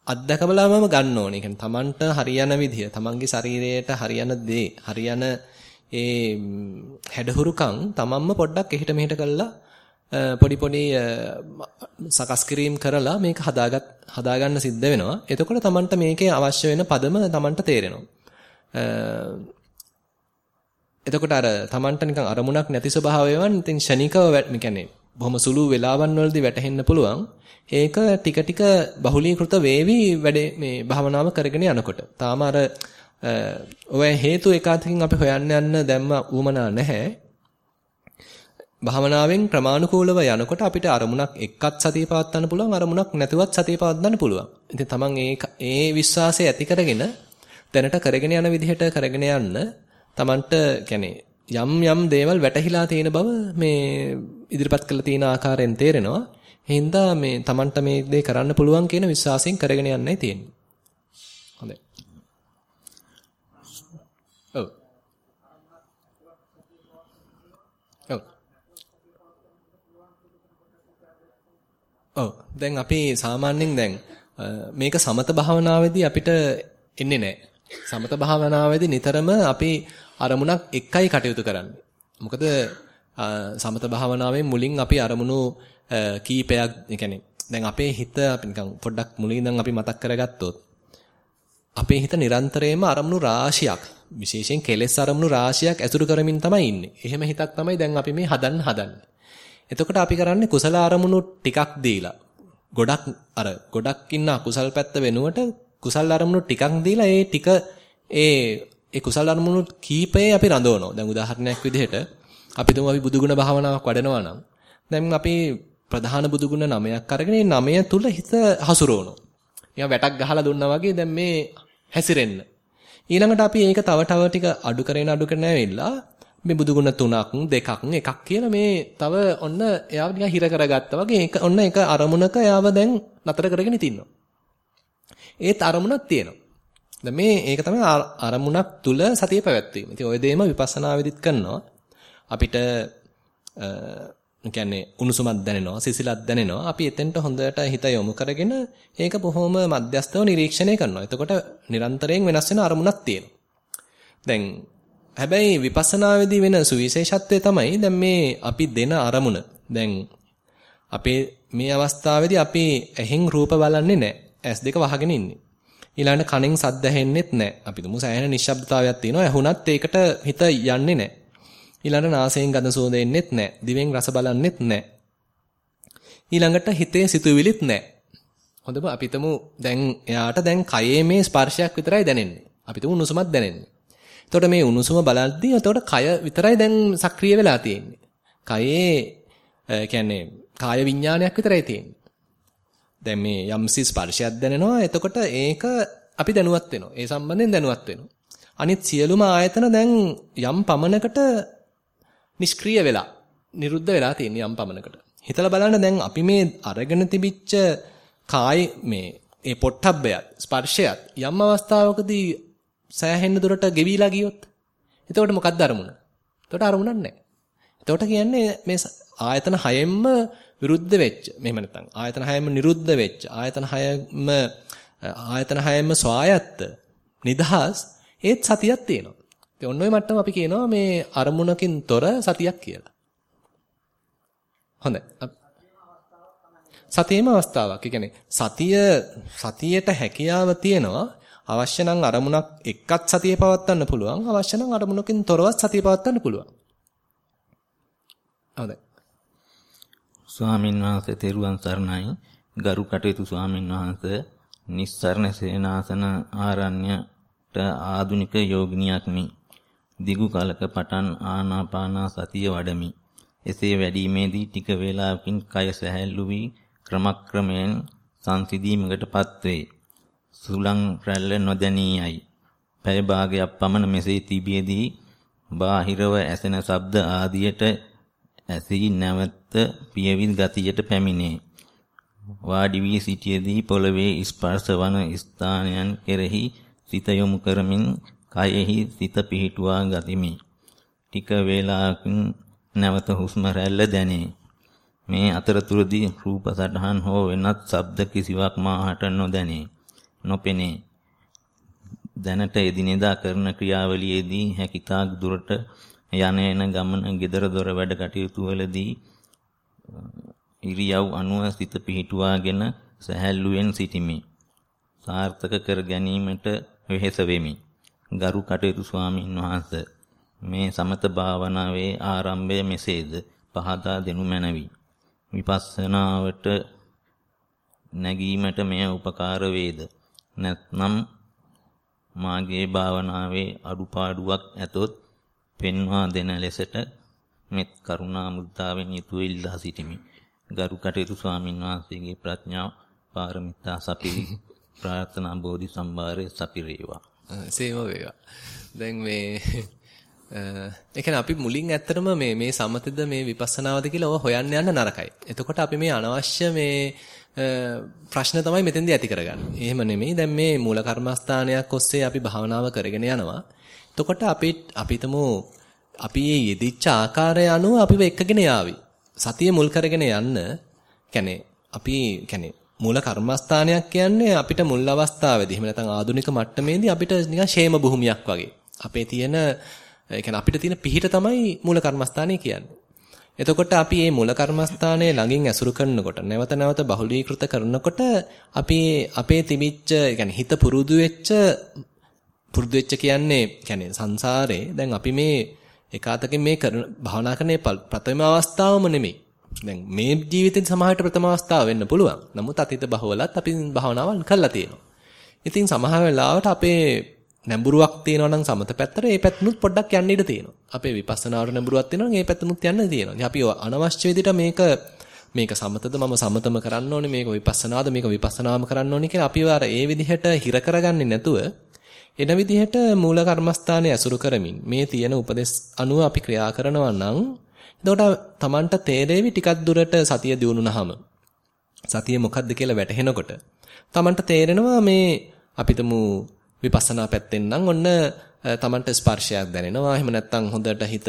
අත්දකබලාමම ගන්න ඕනේ. කියන්නේ තමන්ට හරියන විදිය, තමන්ගේ ශරීරයට හරියන දේ, හරියන ඒ හැඩහුරුකම් තමන්ම පොඩ්ඩක් එහෙට මෙහෙට කළා පොඩි පොඩි සකස් කිරීම කරලා මේක හදාගත් හදාගන්න සිද්ධ වෙනවා. එතකොට තමන්ට මේකේ අවශ්‍ය වෙන පදම තමන්ට තේරෙනවා. එතකොට අර තමන්ට නිකන් අරමුණක් නැති ස්වභාවයවන් ඉතින් ෂණිකව මේ කියන්නේ බොහොම සුළු වෙලාවන් වලදී වැටහෙන්න පුළුවන්. ඒක ටික ටික බහුලීකృత වේවි වැඩේ මේ භාවනාව කරගෙන යනකොට. තාම අර ඔය හේතු එකාතකින් අපි හොයන්න යන්න දැම්ම උවමනා නැහැ. භාවනාවෙන් ක්‍රමානුකූලව යනකොට අපිට අරමුණක් එක්කත් සතිය පවත්වන්න පුළුවන් අරමුණක් නැතුවත් සතිය පවත්වන්න පුළුවන්. ඉතින් තමන් ඒ ඒ විශ්වාසය ඇති කරගෙන දැනට කරගෙන යන විදිහට කරගෙන යන්න තමන්ට කියන්නේ යම් යම් දේවල් වැටහිලා තියෙන බව මේ ඉදිරිපත් කළ තියෙන ආකාරයෙන් තේරෙනවා. හින්දා මේ Tamanට මේ දේ කරන්න පුළුවන් කියන විශ්වාසයෙන් කරගෙන යන්නයි තියෙන්නේ. හොඳයි. ඔව්. ඔව්. ඔව්. දැන් අපි සාමාන්‍යයෙන් දැන් මේක සමත භාවනාවේදී අපිට එන්නේ නැහැ. සමත භාවනාවේදී නිතරම අපි අරමුණක් එකයි කටයුතු කරන්නේ. මොකද සමත භාවනාවේ මුලින් අපි අරමුණු කීපයක්, يعني දැන් අපේ හිත අපි නිකන් පොඩ්ඩක් මුලින් ඉඳන් අපි මතක් කරගත්තොත් අපේ හිත නිරන්තරයෙන්ම අරමුණු රාශියක් විශේෂයෙන් කෙලෙස් අරමුණු රාශියක් ඇසුරු කරමින් තමයි ඉන්නේ. එහෙම හිතක් තමයි දැන් අපි මේ හදන්න හදන්නේ. එතකොට අපි කරන්නේ කුසල අරමුණු ටිකක් දීලා ගොඩක් අර ගොඩක් ඉන්න අකුසල් පැත්ත වෙනුවට කුසල් අරමුණු ටිකක් දීලා ඒ ටික ඒ ඒ කුසල් අරමුණු කීපේ අපි රඳවනවා. දැන් උදාහරණයක් විදිහට අපි තුමු අපි බුදුගුණ භාවනාවක් වඩනවා නම් දැන් අපි ප්‍රධාන බුදුගුණ නමයක් අරගෙන මේ නමය තුල හිත හසුරවනවා. නිකන් වැටක් ගහලා දුන්නා වගේ දැන් මේ හැසිරෙන්න. ඊළඟට අපි ඒක තව තව ටික අඩු කරගෙන අඩු කරගෙන ඇවිල්ලා මේ බුදුගුණ තුනක් දෙකක් එකක් කියලා මේ තව ඔන්න එයාව නිකන් හිර කරගත්තා වගේ ඒක ඔන්න එක අරමුණක එයාව දැන් නතර කරගෙන ඉතින්නවා. ඒත් අරමුණක් තියෙනවා. දැන් මේ ඒක තමයි අරමුණක් තුල සතිය පැවැත්වීම. ඉතින් ওই දෙයම විපස්සනා වෙදිත් කරනවා. අපිට කියන්නේ උණුසුමක් දැනෙනවා, සිසිලක් දැනෙනවා. අපි එතෙන්ට හොඳට හිත යොමු කරගෙන ඒක බොහොම මධ්‍යස්තව නිරීක්ෂණය කරනවා. එතකොට නිරන්තරයෙන් වෙනස් වෙන අරමුණක් තියෙනවා. දැන් හැබැයි විපස්සනාවේදී වෙන සුවිශේෂත්වය තමයි දැන් මේ අපි දෙන අරමුණ. දැන් අපේ මේ අවස්ථාවේදී අපි ඇහෙන් රූප බලන්නේ නැහැ. ඇස් දෙක වහගෙන ඉන්නේ. ඊළඟට කනෙන් සද්ද ඇහෙන්නෙත් නැහැ. අපි තුමු සෑහෙන නිශ්ශබ්දතාවයක් තියෙනවා. ඇහුණත් ඒකට හිත යන්නේ නැහැ. ඊළඟට නාසයෙන් ගඳ සුවඳ එන්නෙත් නැහැ. දිවෙන් රස බලන්නෙත් නැහැ. ඊළඟට හිතේ සිතුවිලිත් නැහැ. හොඳම අපි තුමු දැන් එයාට දැන් කයේ මේ ස්පර්ශයක් විතරයි දැනෙන්නේ. අපි තුමු උණුසුමක් දැනෙන්නේ. එතකොට මේ උණුසුම බලද්දී එතකොට කය විතරයි දැන් සක්‍රිය වෙලා තියෙන්නේ. කයේ කියන්නේ කාය විඥානයක් විතරයි තියෙන්නේ. දැන් මේ යම්සි ස්පර්ශයක් දැනෙනවා. එතකොට ඒක අපි දැනුවත් වෙනවා. ඒ සම්බන්ධයෙන් දැනුවත් වෙනවා. අනිත් සියලුම ආයතන දැන් යම් පමණකට නිෂ්ක්‍රීය වෙලා, නිරුද්ධ වෙලා තියෙන යම් පමණකට. හිතලා බලන්න දැන් අපි මේ අරගෙන තිබිච්ච කාය මේ ඒ පොට්ටබ්බයත් ස්පර්ශයත් යම් අවස්ථාවකදී සෑහෙන්න දුරට ගෙවිලා ගියොත් එතකොට මොකක්ද අරමුණ? එතකොට අරමුණක් නැහැ. එතකොට කියන්නේ මේ ආයතන හයෙන්ම විරුද්ධ වෙච්ච. මෙහෙම නැත්නම් ආයතන හයෙන්ම නිරුද්ධ වෙච්ච. ආයතන හයෙන්ම ආයතන හයෙන්ම ස්වායත්ත නිදහස් ඒත් සතියක් තියෙනවා. ඉතින් ඔන්න ඔය මට්ටම අපි කියනවා මේ අරමුණකින් තොර සතියක් කියලා. හොඳයි. සතියේම අවස්ථාවක්. ඒ කියන්නේ සතිය සතියට හැකියාව තියෙනවා. අවශ්‍ය නම් අරමුණක් එක්කත් සතියේ පවත්වන්න පුළුවන්. අවශ්‍ය නම් අරමුණකින් තොරවත් සතිය පවත්වන්න පුළුවන්. හොඳයි. ස්වාමින් වහන්සේ තෙරුවන් සරණයි. ගරු කටයුතු ස්වාමින් වහන්සේ නිස්සරණ සේනාසන ආරණ්‍යට ආදුනික යෝගිනියක් මි. දිගු කලක පටන් ආනාපාන සතිය වඩමි. එසේ වැඩිීමේදී ටික වේලාවකින් කය සැහැල්ලු වී ක්‍රමක්‍රමයෙන් සංසිඳීමකටපත් වේ. සුලං රැල්ල නොදැනියයි. පැය භාගයක් පමණ මෙසේ තිබියදී බාහිරව ඇසෙන ශබ්ද ආදියට ඇසී නැවත පියවිල් ගතියට පැමිණේ. වාඩි වී සිටියේදී පොළවේ ස්පර්ශ වන ස්ථානයන් කෙරෙහි සිත යොමු කරමින් කයෙහි සිත පිහිටුවා ගතිමි. ටික වේලාවකින් නැවත හුස්ම රැල්ල දැනේ. මේ අතරතුරදී රූප සටහන් හෝ වෙනත් ශබ්ද කිසිවක් මාහට නොදැනේ. නොපෙනේ. දැනට එදිනෙදා කරන ක්‍රියාවලියේදී හැකිතාක් දුරට යන එන ගමන gedara dora වැඩ කටයුතු වලදී ඉරියව් අනුව සිත පිහිටුවාගෙන සැහැල්ලුවෙන් සිටිමි. සාර්ථක කර ගැනීමට වෙහෙස වෙමි. ගරු කටයුතු ස්වාමින් වහන්සේ මේ සමත භාවනාවේ ආරම්භය මෙසේද පහදා දෙනු මැනවි. විපස්සනාවට නැගීමට මෙය උපකාර වේද? නැත්නම් මාගේ භාවනාවේ අඩුපාඩුවක් ඇතොත් පෙන්වා දෙන ලෙසට මෙත් කරුණා මුද්දාවෙන් යුතුව ඉල්ලා සිටිමි. ගරු කටයුතු ස්වාමින් වහන්සේගේ ප්‍රඥාව පාරමිතා සපිරි ප්‍රාර්ථනා බෝධි සම්භාරයේ සපිරේවා. සේම වේවා. දැන් මේ ඒ කියන්නේ අපි මුලින් ඇත්තටම මේ මේ සමතද මේ විපස්සනාවද කියලා ඔය හොයන්න යන්න නරකයි. එතකොට අපි මේ අනවශ්‍ය මේ ප්‍රශ්න තමයි මෙතෙන්දී ඇති කරගන්නේ. එහෙම නෙමෙයි. දැන් මේ මූල කර්මස්ථානයක් ඔස්සේ අපි භාවනාව කරගෙන යනවා. එතකොට අපි අපිටම අපි යෙදිච්ච ආකාරය අනුව අපිව එක්කගෙන යාවි. සතිය මුල් කරගෙන යන්න කියන්නේ අපි කියන්නේ මූල කර්මස්ථානයක් කියන්නේ අපිට මුල් අවස්ථාවේදී එහෙම නැත්නම් ආදුනික මට්ටමේදී අපිට නිකන් ෂේම භූමියක් වගේ. අපේ තියෙන ඒ කියන්නේ අපිට තියෙන පිහිට තමයි මූල කර්මස්ථානය කියන්නේ. එතකොට අපි මේ මූල කර්මස්ථානයේ ළඟින් ඇසුරු කරනකොට නැවත නැවත බහුලීකృత කරනකොට අපි අපේ තිබිච්ච يعني හිත පුරුදු වෙච්ච පුරුදු වෙච්ච කියන්නේ يعني සංසාරේ දැන් අපි මේ එකාතකින් මේ කරන භවනා කරන ප්‍රථම අවස්ථාවම නෙමෙයි දැන් මේ ජීවිතේ සමහරට ප්‍රථම අවස්ථාව වෙන්න පුළුවන්. නමුත් අතීත බහවලත් අපි භවනාවන් කරලා තියෙනවා. ඉතින් සමහර වෙලාවට අපේ නැඹුරුවක් තියෙනවා නම් සමත පැත්තට ඒ පැත්තනුත් පොඩ්ඩක් යන්න ඉඩ තියෙනවා. අපේ විපස්සනාවට නැඹුරුවක් තියෙනවා නම් ඒ පැත්තනුත් යන්න තියෙනවා. ඉතින් අපි අනවශ්‍ය විදිහට මේක මේක සමතද මම සමතම කරන්න ඕනේ මේක විපස්සනාද මේක විපස්සනාම කරන්න ඕනේ කියලා අපි අර ඒ විදිහට හිර කරගන්නේ නැතුව එන විදිහට මූල කර්මස්ථානයේ ඇසුරු කරමින් මේ තියෙන උපදෙස් අනුව අපි ක්‍රියා කරනවා නම් එතකොට Tamanට තේරෙවි ටිකක් දුරට සතිය දියුණුනහම සතිය මොකද්ද කියලා වැටහෙනකොට Tamanට තේරෙනවා මේ අපිටමු විපස්සනා පැත්තෙන් නම් ඔන්න Tamanට ස්පර්ශයක් දැනෙනවා. එහෙම නැත්නම් හොඳට හිත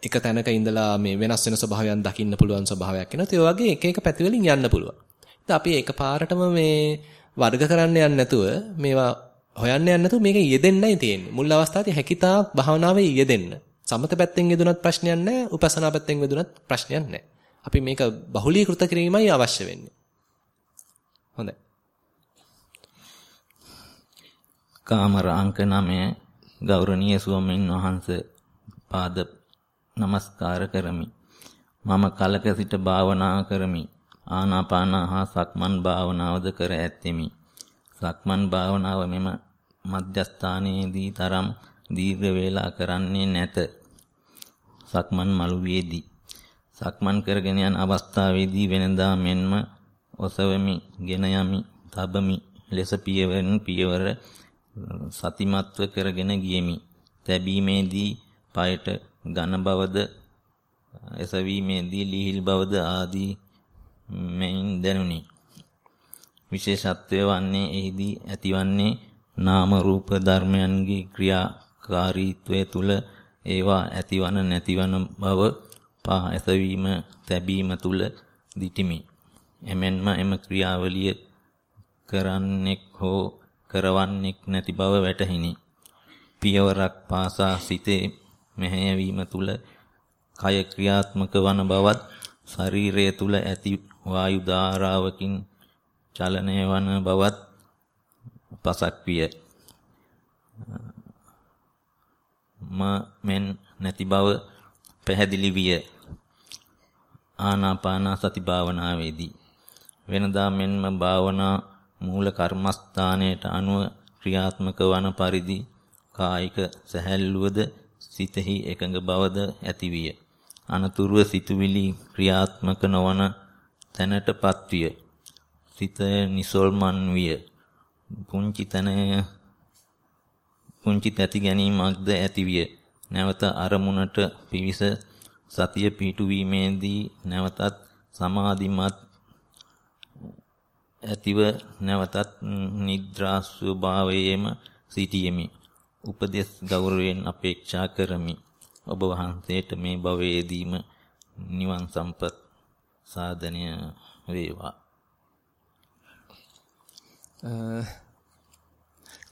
එක තැනක ඉඳලා මේ වෙනස් වෙන ස්වභාවයන් දකින්න පුළුවන් ස්වභාවයක් එනවා. ඒ වගේ එක එක පැති වලින් යන්න පුළුවන්. ඉතින් අපි එකපාරටම මේ වර්ග කරන්න යන්නේ නැතුව මේවා හොයන්න යන්නේ නැතුව මේක යෙදෙන්නයි තියෙන්නේ. මුල් අවස්ථාවේ හැකිතාක් භාවනාවේ යෙදෙන්න. සමත පැත්තෙන් යෙදුනත් ප්‍රශ්නයක් නැහැ. උපසනා පැත්තෙන් යෙදුනත් ප්‍රශ්නයක් නැහැ. අපි මේක බහුලීකృత කිරීමයි අවශ්‍ය වෙන්නේ. හොඳයි. කාමරාංක 9 ගෞරවනීය ස්වාමීන් වහන්ස පාද නමස්කාර කරමි. මම කලක සිට භාවනා කරමි. ආනාපාන හා සක්මන් භාවනාවද කර ඇත්තෙමි. සක්මන් භාවනාව මෙම මධ්‍යස්ථානයේදී තරම් දීර්ඝ වේලා කරන්නේ නැත. සක්මන් මළුවේදී සක්මන් කරගෙන යන අවස්ථාවේදී වෙනදා මෙන්ම ඔසවමි, ගෙන යමි, තබමි ලෙස පියවරෙන් පියවර සතිමත්ව කරගෙන ගියෙමි. තැබීමේදී পায়ට ඝන බවද එසවීමේදී ලිහිල් බවද ආදී මෙයින් දැනුනි. විශේෂත්වය වන්නේ එහිදී ඇතිවන්නේ නාම රූප ධර්මයන්ගේ ක්‍රියාකාරීත්වය තුල ඒවා ඇතිවන නැතිවන බව පා ඇසවීම තැබීම තුල දිටිමි. එමෙන්ම එම ක්‍රියාවලිය කරන්නෙක් හෝ කරවන්නෙක් නැති බව වැටහිනි. පියවරක් පාසා සිතේ මෙහෙයවීම තුල කය ක්‍රියාත්මක වන බවත් ශරීරය තුල ඇති වායු ධාරාවකින් චලනය වන බවත් පසක් විය. මෙන් නැති බව පැහැදිලි විය. ආනාපාන සති භාවනාවේදී වෙනදා මෙන්ම භාවනා මූල කර්මස්ථානයට අනුව ක්‍රියාත්මක වන පරිදි කායික සැහැල්ලුවද සිතෙහි එකඟ බවද ඇතිවිය. අනතුරුව සිතුවිලි ක්‍රියාත්මක නොවන තැනටපත් විය. සිත නිසල්මන් විය. පුංචි තන පුංචි තැති ගැනීමක්ද ඇතිවිය. නැවත අරමුණට පිවිස සතිය පිහිටුවීමේදී නැවතත් සමාධිමත් ඇතිව නැවතත් නිද්‍රා ස්වභාවයේම සිටියෙමි. උපදෙස් ගෞරවයෙන් අපේක්ෂා කරමි. ඔබ වහන්සේට මේ භවයේදීම නිවන් සම්පත් සාධනය වේවා.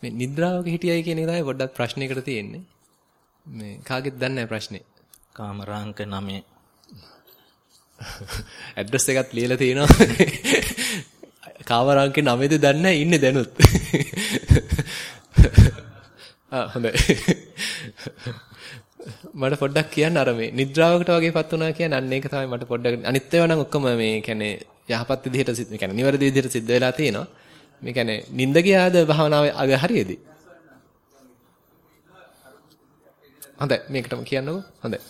මේ නිද්‍රාවක හිටියයි කියන එක තමයි පොඩ්ඩක් ප්‍රශ්නයකට තියෙන්නේ. මේ කාගෙත් දන්නේ නැහැ ප්‍රශ්නේ. කාමරාංක 9 ඇඩ්‍රස් එකත් ලියලා තියෙනවා. කාමරාංකේ 9ද දන්නේ ඉන්නේ දැනුත්. ආ හොඳයි. මට පොඩ්ඩක් කියන්න අර මේ නිද්‍රාවකට වගේපත් වුණා කියන්නේ අන්න ඒක තමයි මට පොඩ්ඩක් අනිත් ඒවා නම් ඔක්කොම මේ කියන්නේ යහපත් විදිහට සිද්ධ කියන්නේ නිවැරදි විදිහට සිද්ධ වෙලා තියෙනවා. මේ කියන්නේ නිින්ද ගියාද භාවනාවේ අග හරියේදී? හොඳයි මේකටම කියන්නකෝ. හොඳයි.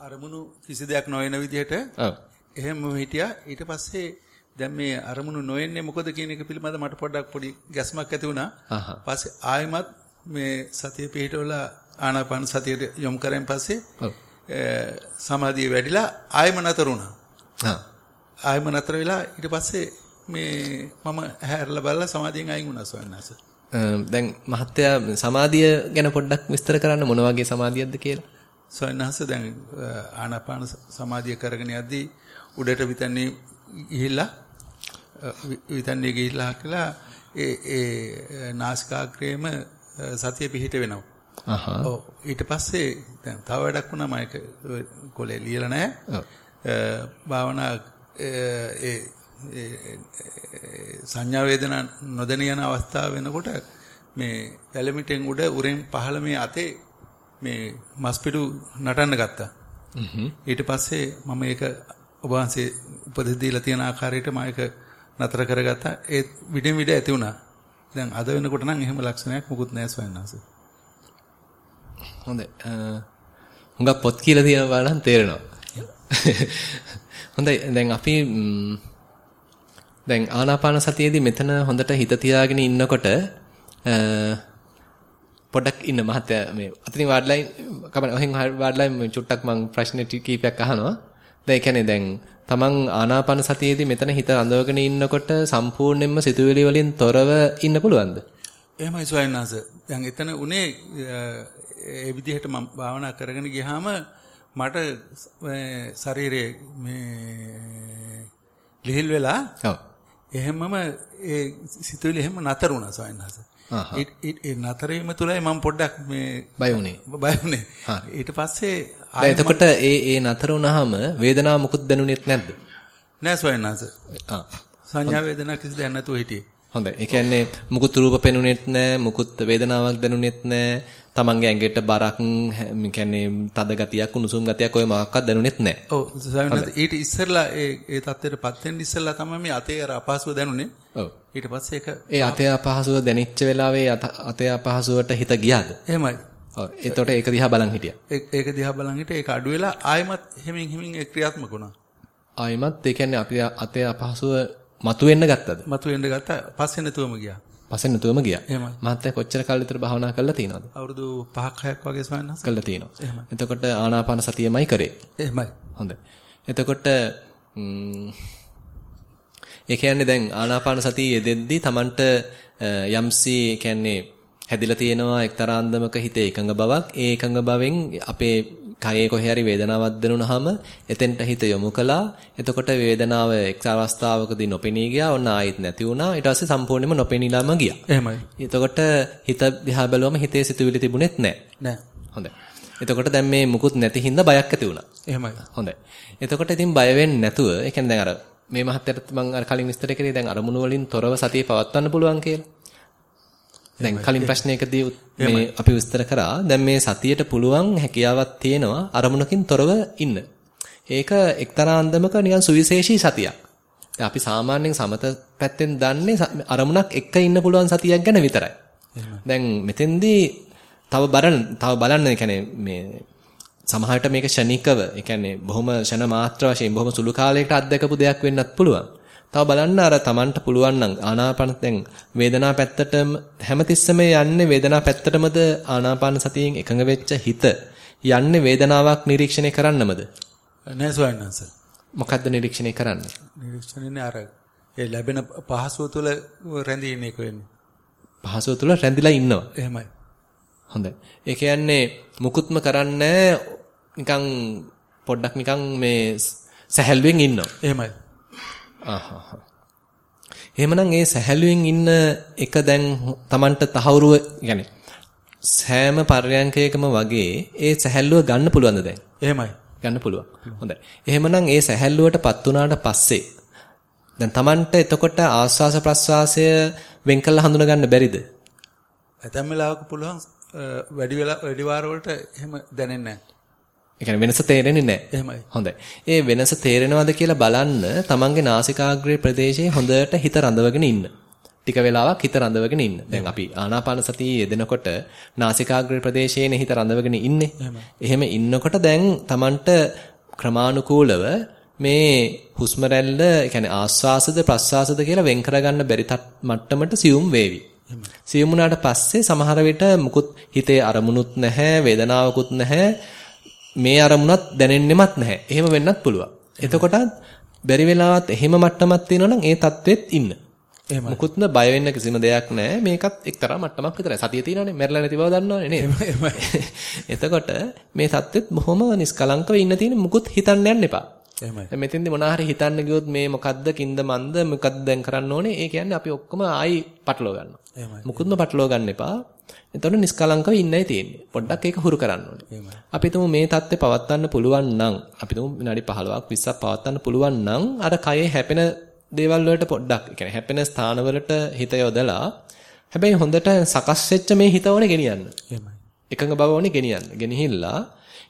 අරමුණු කිසි දෙයක් නොවන විදිහට ඔව්. එහෙම හිටියා. ඊට පස්සේ දැන් මේ අරමුණු නොයෙන්නේ මොකද කියන එක පිළිබඳව මට පොඩ්ඩක් පොඩි ගැස්මක් ඇති වුණා. පස්සේ ආයෙමත් මේ සතිය පිහිටවල ආනාපාන සතියට යොමු කරෙන් පස්සේ. සමාධිය වැඩිලා ආයෙම නතර වුණා. ආයෙම නතර වෙලා ඊට පස්සේ මේ මම හැරලා බලලා සමාධියෙන් අයින් වුණා ස්වාමීනාස. දැන් මහත්තයා සමාධිය ගැන පොඩ්ඩක් විස්තර කරන්න මොන වගේ සමාධියක්ද කියලා? ස්වාමීනාස දැන් ආනාපාන සමාධිය කරගෙන යද්දී උඩට විතන්නේ ගිහිල්ලා විතන්නේ ගිහිල්ලා කියලා ඒ ඒ නාසිකාග්‍රේම සතිය පිහිට වෙනවා. අහහ. ඔව් ඊට පස්සේ දැන් තව වැඩක් වුණා මම ඒක කොලේ ලියලා නැහැ. ඔව්. භාවනා ඒ සංඥා වේදනා නොදැන යන අවස්ථාව වෙනකොට මේ පැලමිටෙන් උඩ උරෙන් පහළ මේ අතේ මේ මස්පිඩු නටන්න ගත්තා. ඊට පස්සේ මම ඒක ඔබ වහන්සේ උපදෙස් දීලා තියෙන ආකාරයට මම ඒක නතර කරගත්තා. ඒ විඩෙන් විඩ ඇති වුණා. දැන් අද වෙනකොට නම් එහෙම ලක්ෂණයක් මුකුත් නැහැ ස්වයන්වහන්සේ. හොඳයි. හුඟක් පොත් කියලා තියෙන බලන් තේරෙනවා. හොඳයි. දැන් අපි දැන් ආනාපාන සතියේදී මෙතන හොඳට හිත තියාගෙන ඉන්නකොට පොඩක් ඉන්න මහත්තයා මේ අතනින් වාඩ්ලයි කමන ඔහෙන් වාඩ්ලයි චුට්ටක් මම ප්‍රශ්න කීපයක් අහනවා. දැන් ඒ කියන්නේ දැන් තමන් ආනාපාන සතියේදී මෙතන හිත අඳවගෙන ඉන්නකොට සම්පූර්ණයෙන්ම සිතුවිලි වලින් තොරව ඉන්න පුළුවන්ද? එහෙමයි ස්වයන්නාස. දැන් එතන උනේ ඒ විදිහට මම භාවනා කරගෙන ගියාම මට ශරීරයේ මේ ලිහිල් වෙලා ඔව්. එහෙමම ඒ සිතුවිලි එහෙම නතර වුණා ස්වයන්නාස. ඒ නතර වීම තුලයි මම පොඩ්ඩක් මේ බය වුණේ. බය වුණේ. ඊට පස්සේ දැන් එතකොට ඒ ඒ නතර වුණාම වේදනාව මුකුත් දැනුනේත් නැද්ද? නෑ ස්වයන්නාස. ආ. සංඥා වේදනා කිසි දෙයක් නැතුව හිටියේ. හොඳයි. ඒ කියන්නේ මුකුත් රූප පෙනුනේත් නැහැ, මුකුත් වේදනාවක් දැනුනේත් නැහැ. තමන්ගේ ඇඟට බරක්, මේ කියන්නේ තද ගතියක්, උණුසුම් ගතියක් ඔය මොකක්වත් දැනුනේත් නැහැ. ඔව්. ඊට ඉස්සෙල්ලා ඒ ඒ தත්ත්වයටපත් වෙන්න ඉස්සෙල්ලා තමයි මේ අතේ අර අපහසුව දැනුනේ. ඔව්. ඊට පස්සේ ඒක ඒ අතේ අපහසුව දැනෙච්ච වෙලාවේ අතේ අපහසුවට හිත ගියාද? එහෙමයි. ඔව්. එතකොට ඒක දිහා බලන් හිටියා. ඒක දිහා බලන් හිටියේ ඒක අඩු වෙලා ආයෙමත් හිමින් හිමින් ඒ ක්‍රියාත්මක වුණා. ආයෙමත් ඒ කියන්නේ අපි අතේ අපහසුව මතුවෙන්න ගත්තද? මතුවෙන්න ගත්තා. පස්සේ නැතුවම ගියා. පස්සේ නැතුවම ගියා. එහෙමයි. මහත්තයා කොච්චර කාල විතර භාවනා කරලා තියෙනවද? අවුරුදු 5ක් 6ක් වගේ ස්වාමීන් කරලා තියෙනවා. එතකොට ආනාපාන සතියමයි කරේ. එහෙමයි. හොඳයි. එතකොට ඒ කියන්නේ දැන් ආනාපාන සතිය යෙදෙද්දී Tamanට යම්සි කියන්නේ හැදිලා තියෙනවා එක්තරා අන්දමක හිතේ එකඟ බවක්. ඒ එකඟ බවෙන් අපේ කයේ කොහේ හරි වේදනාවක් දැනුණාම එතෙන්ට හිත යොමු කළා. එතකොට වේදනාව එක් අවස්ථාවකදී නොපෙනී ගියා. ඔන්න ආයෙත් නැති වුණා. ඊට පස්සේ සම්පූර්ණයෙන්ම නොපෙනීලාම ගියා. එහෙමයි. එතකොට හිත දිහා බැලුවම හිතේ සිතුවිලි තිබුණෙත් නැහැ. නැහැ. හොඳයි. එතකොට දැන් මේ මුකුත් නැති හින්දා බයක් ඇති වුණා. එහෙමයි. හොඳයි. එතකොට ඉතින් බය වෙන්නේ නැතුව, ඒ කියන්නේ දැන් අර මේ මහත්තයාට මම අර කලින් විස්තර කරේ දැන් අරමුණු වලින් තොරව සතිය පවත්වන්න පුළුවන් කියලා. දැන් කලින් ප්‍රශ්නයකදී මේ අපි විස්තර කරා දැන් මේ සතියට පුළුවන් හැකියාවක් තියෙනවා අරමුණකින් තොරව ඉන්න. ඒක එක්තරා අන්දමක නිකන් සුවිශේෂී සතියක්. දැන් අපි සාමාන්‍යයෙන් සමත පැත්තෙන් දන්නේ අරමුණක් එක්ක ඉන්න පුළුවන් සතියක් ගැන විතරයි. දැන් මෙතෙන්දී තව බලන්න තව බලන්න يعني මේ සමහරට මේක ෂණිකව, ඒ කියන්නේ බොහොම ෂණ මාත්‍ර වශයෙන් බොහොම සුළු කාලයකට අත්දකපු දෙයක් වෙන්නත් පුළුවන්. තව බලන්න අර Tamanට පුළුවන් නම් ආනාපාන දැන් වේදනා පැත්තටම හැමතිස්සෙම යන්නේ වේදනා පැත්තටමද ආනාපාන සතියෙන් එකඟ වෙච්ච හිත යන්නේ වේදනාවක් නිරීක්ෂණය කරන්නමද? නෑ ස්වයන්වංශ මොකද්ද නිරීක්ෂණය කරන්නේ? නිරීක්ෂණයනේ අර ඒ ලැබෙන පහසුව තුළ රැඳී ඉන්න එක වෙන්නේ. පහසුව තුළ රැඳිලා ඉන්නවා. එහෙමයි. හොඳයි. ඒ කියන්නේ මුකුත්ම කරන්නේ නිකන් පොඩ්ඩක් නිකන් මේ සැහැල්ලුවෙන් ඉන්නවා. එහෙමයි ආහා. එහෙමනම් ඒ සැහැල්ලුවෙන් ඉන්න එක දැන් Tamanට තහවුරුව يعني සෑම පර්යංකයකම වගේ ඒ සැහැල්ලුව ගන්න පුළුවන්ද දැන්? එහෙමයි. ගන්න පුළුවන්. හොඳයි. එහෙමනම් ඒ සැහැල්ලුවටපත් වුණාට පස්සේ දැන් Tamanට එතකොට ආස්වාස ප්‍රස්වාසය වෙන් කළා හඳුනා ගන්න බැරිද? ඇතැම් වෙලාවක පුළුවන් වැඩි වෙලා වැඩි වාර වලට එහෙම දැනෙන්නේ නැහැ. ඒ කියන්නේ වෙනස තේරෙන්නේ නැහැ. එහෙමයි. හොඳයි. ඒ වෙනස තේරෙනවද කියලා බලන්න තමන්ගේ නාසිකාග්‍රේ ප්‍රදේශයේ හොඳට හිත රඳවගෙන ඉන්න. ටික වෙලාවක් හිත රඳවගෙන ඉන්න. දැන් අපි ආනාපාන සතියේ යෙදෙනකොට නාසිකාග්‍රේ ප්‍රදේශයේනේ හිත රඳවගෙන ඉන්නේ. එහෙම ඉන්නකොට දැන් තමන්ට ක්‍රමානුකූලව මේ හුස්ම රැල්ල, කියන්නේ ආස්වාසද ප්‍රස්වාසද කියලා වෙන් කරගන්න බැරි මට්ටමට සියුම් වේවි. සියුම් වුණාට පස්සේ සමහර විට මුකුත් හිතේ අරමුණුත් නැහැ, වේදනාවකුත් නැහැ. මේ අරමුණත් දැනෙන්නෙමත් නැහැ. එහෙම වෙන්නත් පුළුවන්. එතකොට බැරි වෙලාවත් එහෙම මට්ටමක් තියෙනවා ඒ தത്വෙත් ඉන්න. එහෙම. මුකුත්ම බය වෙන්න කිසිම දෙයක් නැහැ. මේකත් එක්තරා මට්ටමක් විතරයි. සතිය තියෙනවනේ. මැරලා නැති බව දන්නවනේ නේද? එතකොට මේ தത്വෙත් බොහොම නිස්කලංකව ඉන්න තියෙන මුකුත් හිතන්න යන්න එපා. එහෙමයි. දැන් මෙතෙන්දි මොනවා හරි හිතන්න ගියොත් මේ මොකද්ද කින්ද මන්ද මොකද්ද දැන් කරන්න ඕනේ? ඒ කියන්නේ අපි ඔක්කොම ආයි පටලව ගන්නවා. මුකුත්ම පටලව ගන්න එපා. එතකොට නිස්කලංකව ඉන්නයි තියෙන්නේ. පොඩ්ඩක් ඒක හුරු කරන්න ඕනේ. අපි තුමු මේ தත්ත්වය පවත්වන්න පුළුවන් නම් අපි තුමු විනාඩි 15ක් 20ක් පවත්වන්න පුළුවන් නම් අර කයේ හැපෙන දේවල් වලට පොඩ්ඩක්, ඒ කියන්නේ හැපෙන ස්ථානවලට හිත යොදලා හැබැයි හොඳට සකස් වෙච්ච මේ හිත ඕනේ ගෙනියන්න. එහෙමයි. එකඟ බව ඕනේ ගෙනියන්න. ගෙනහිල්ලා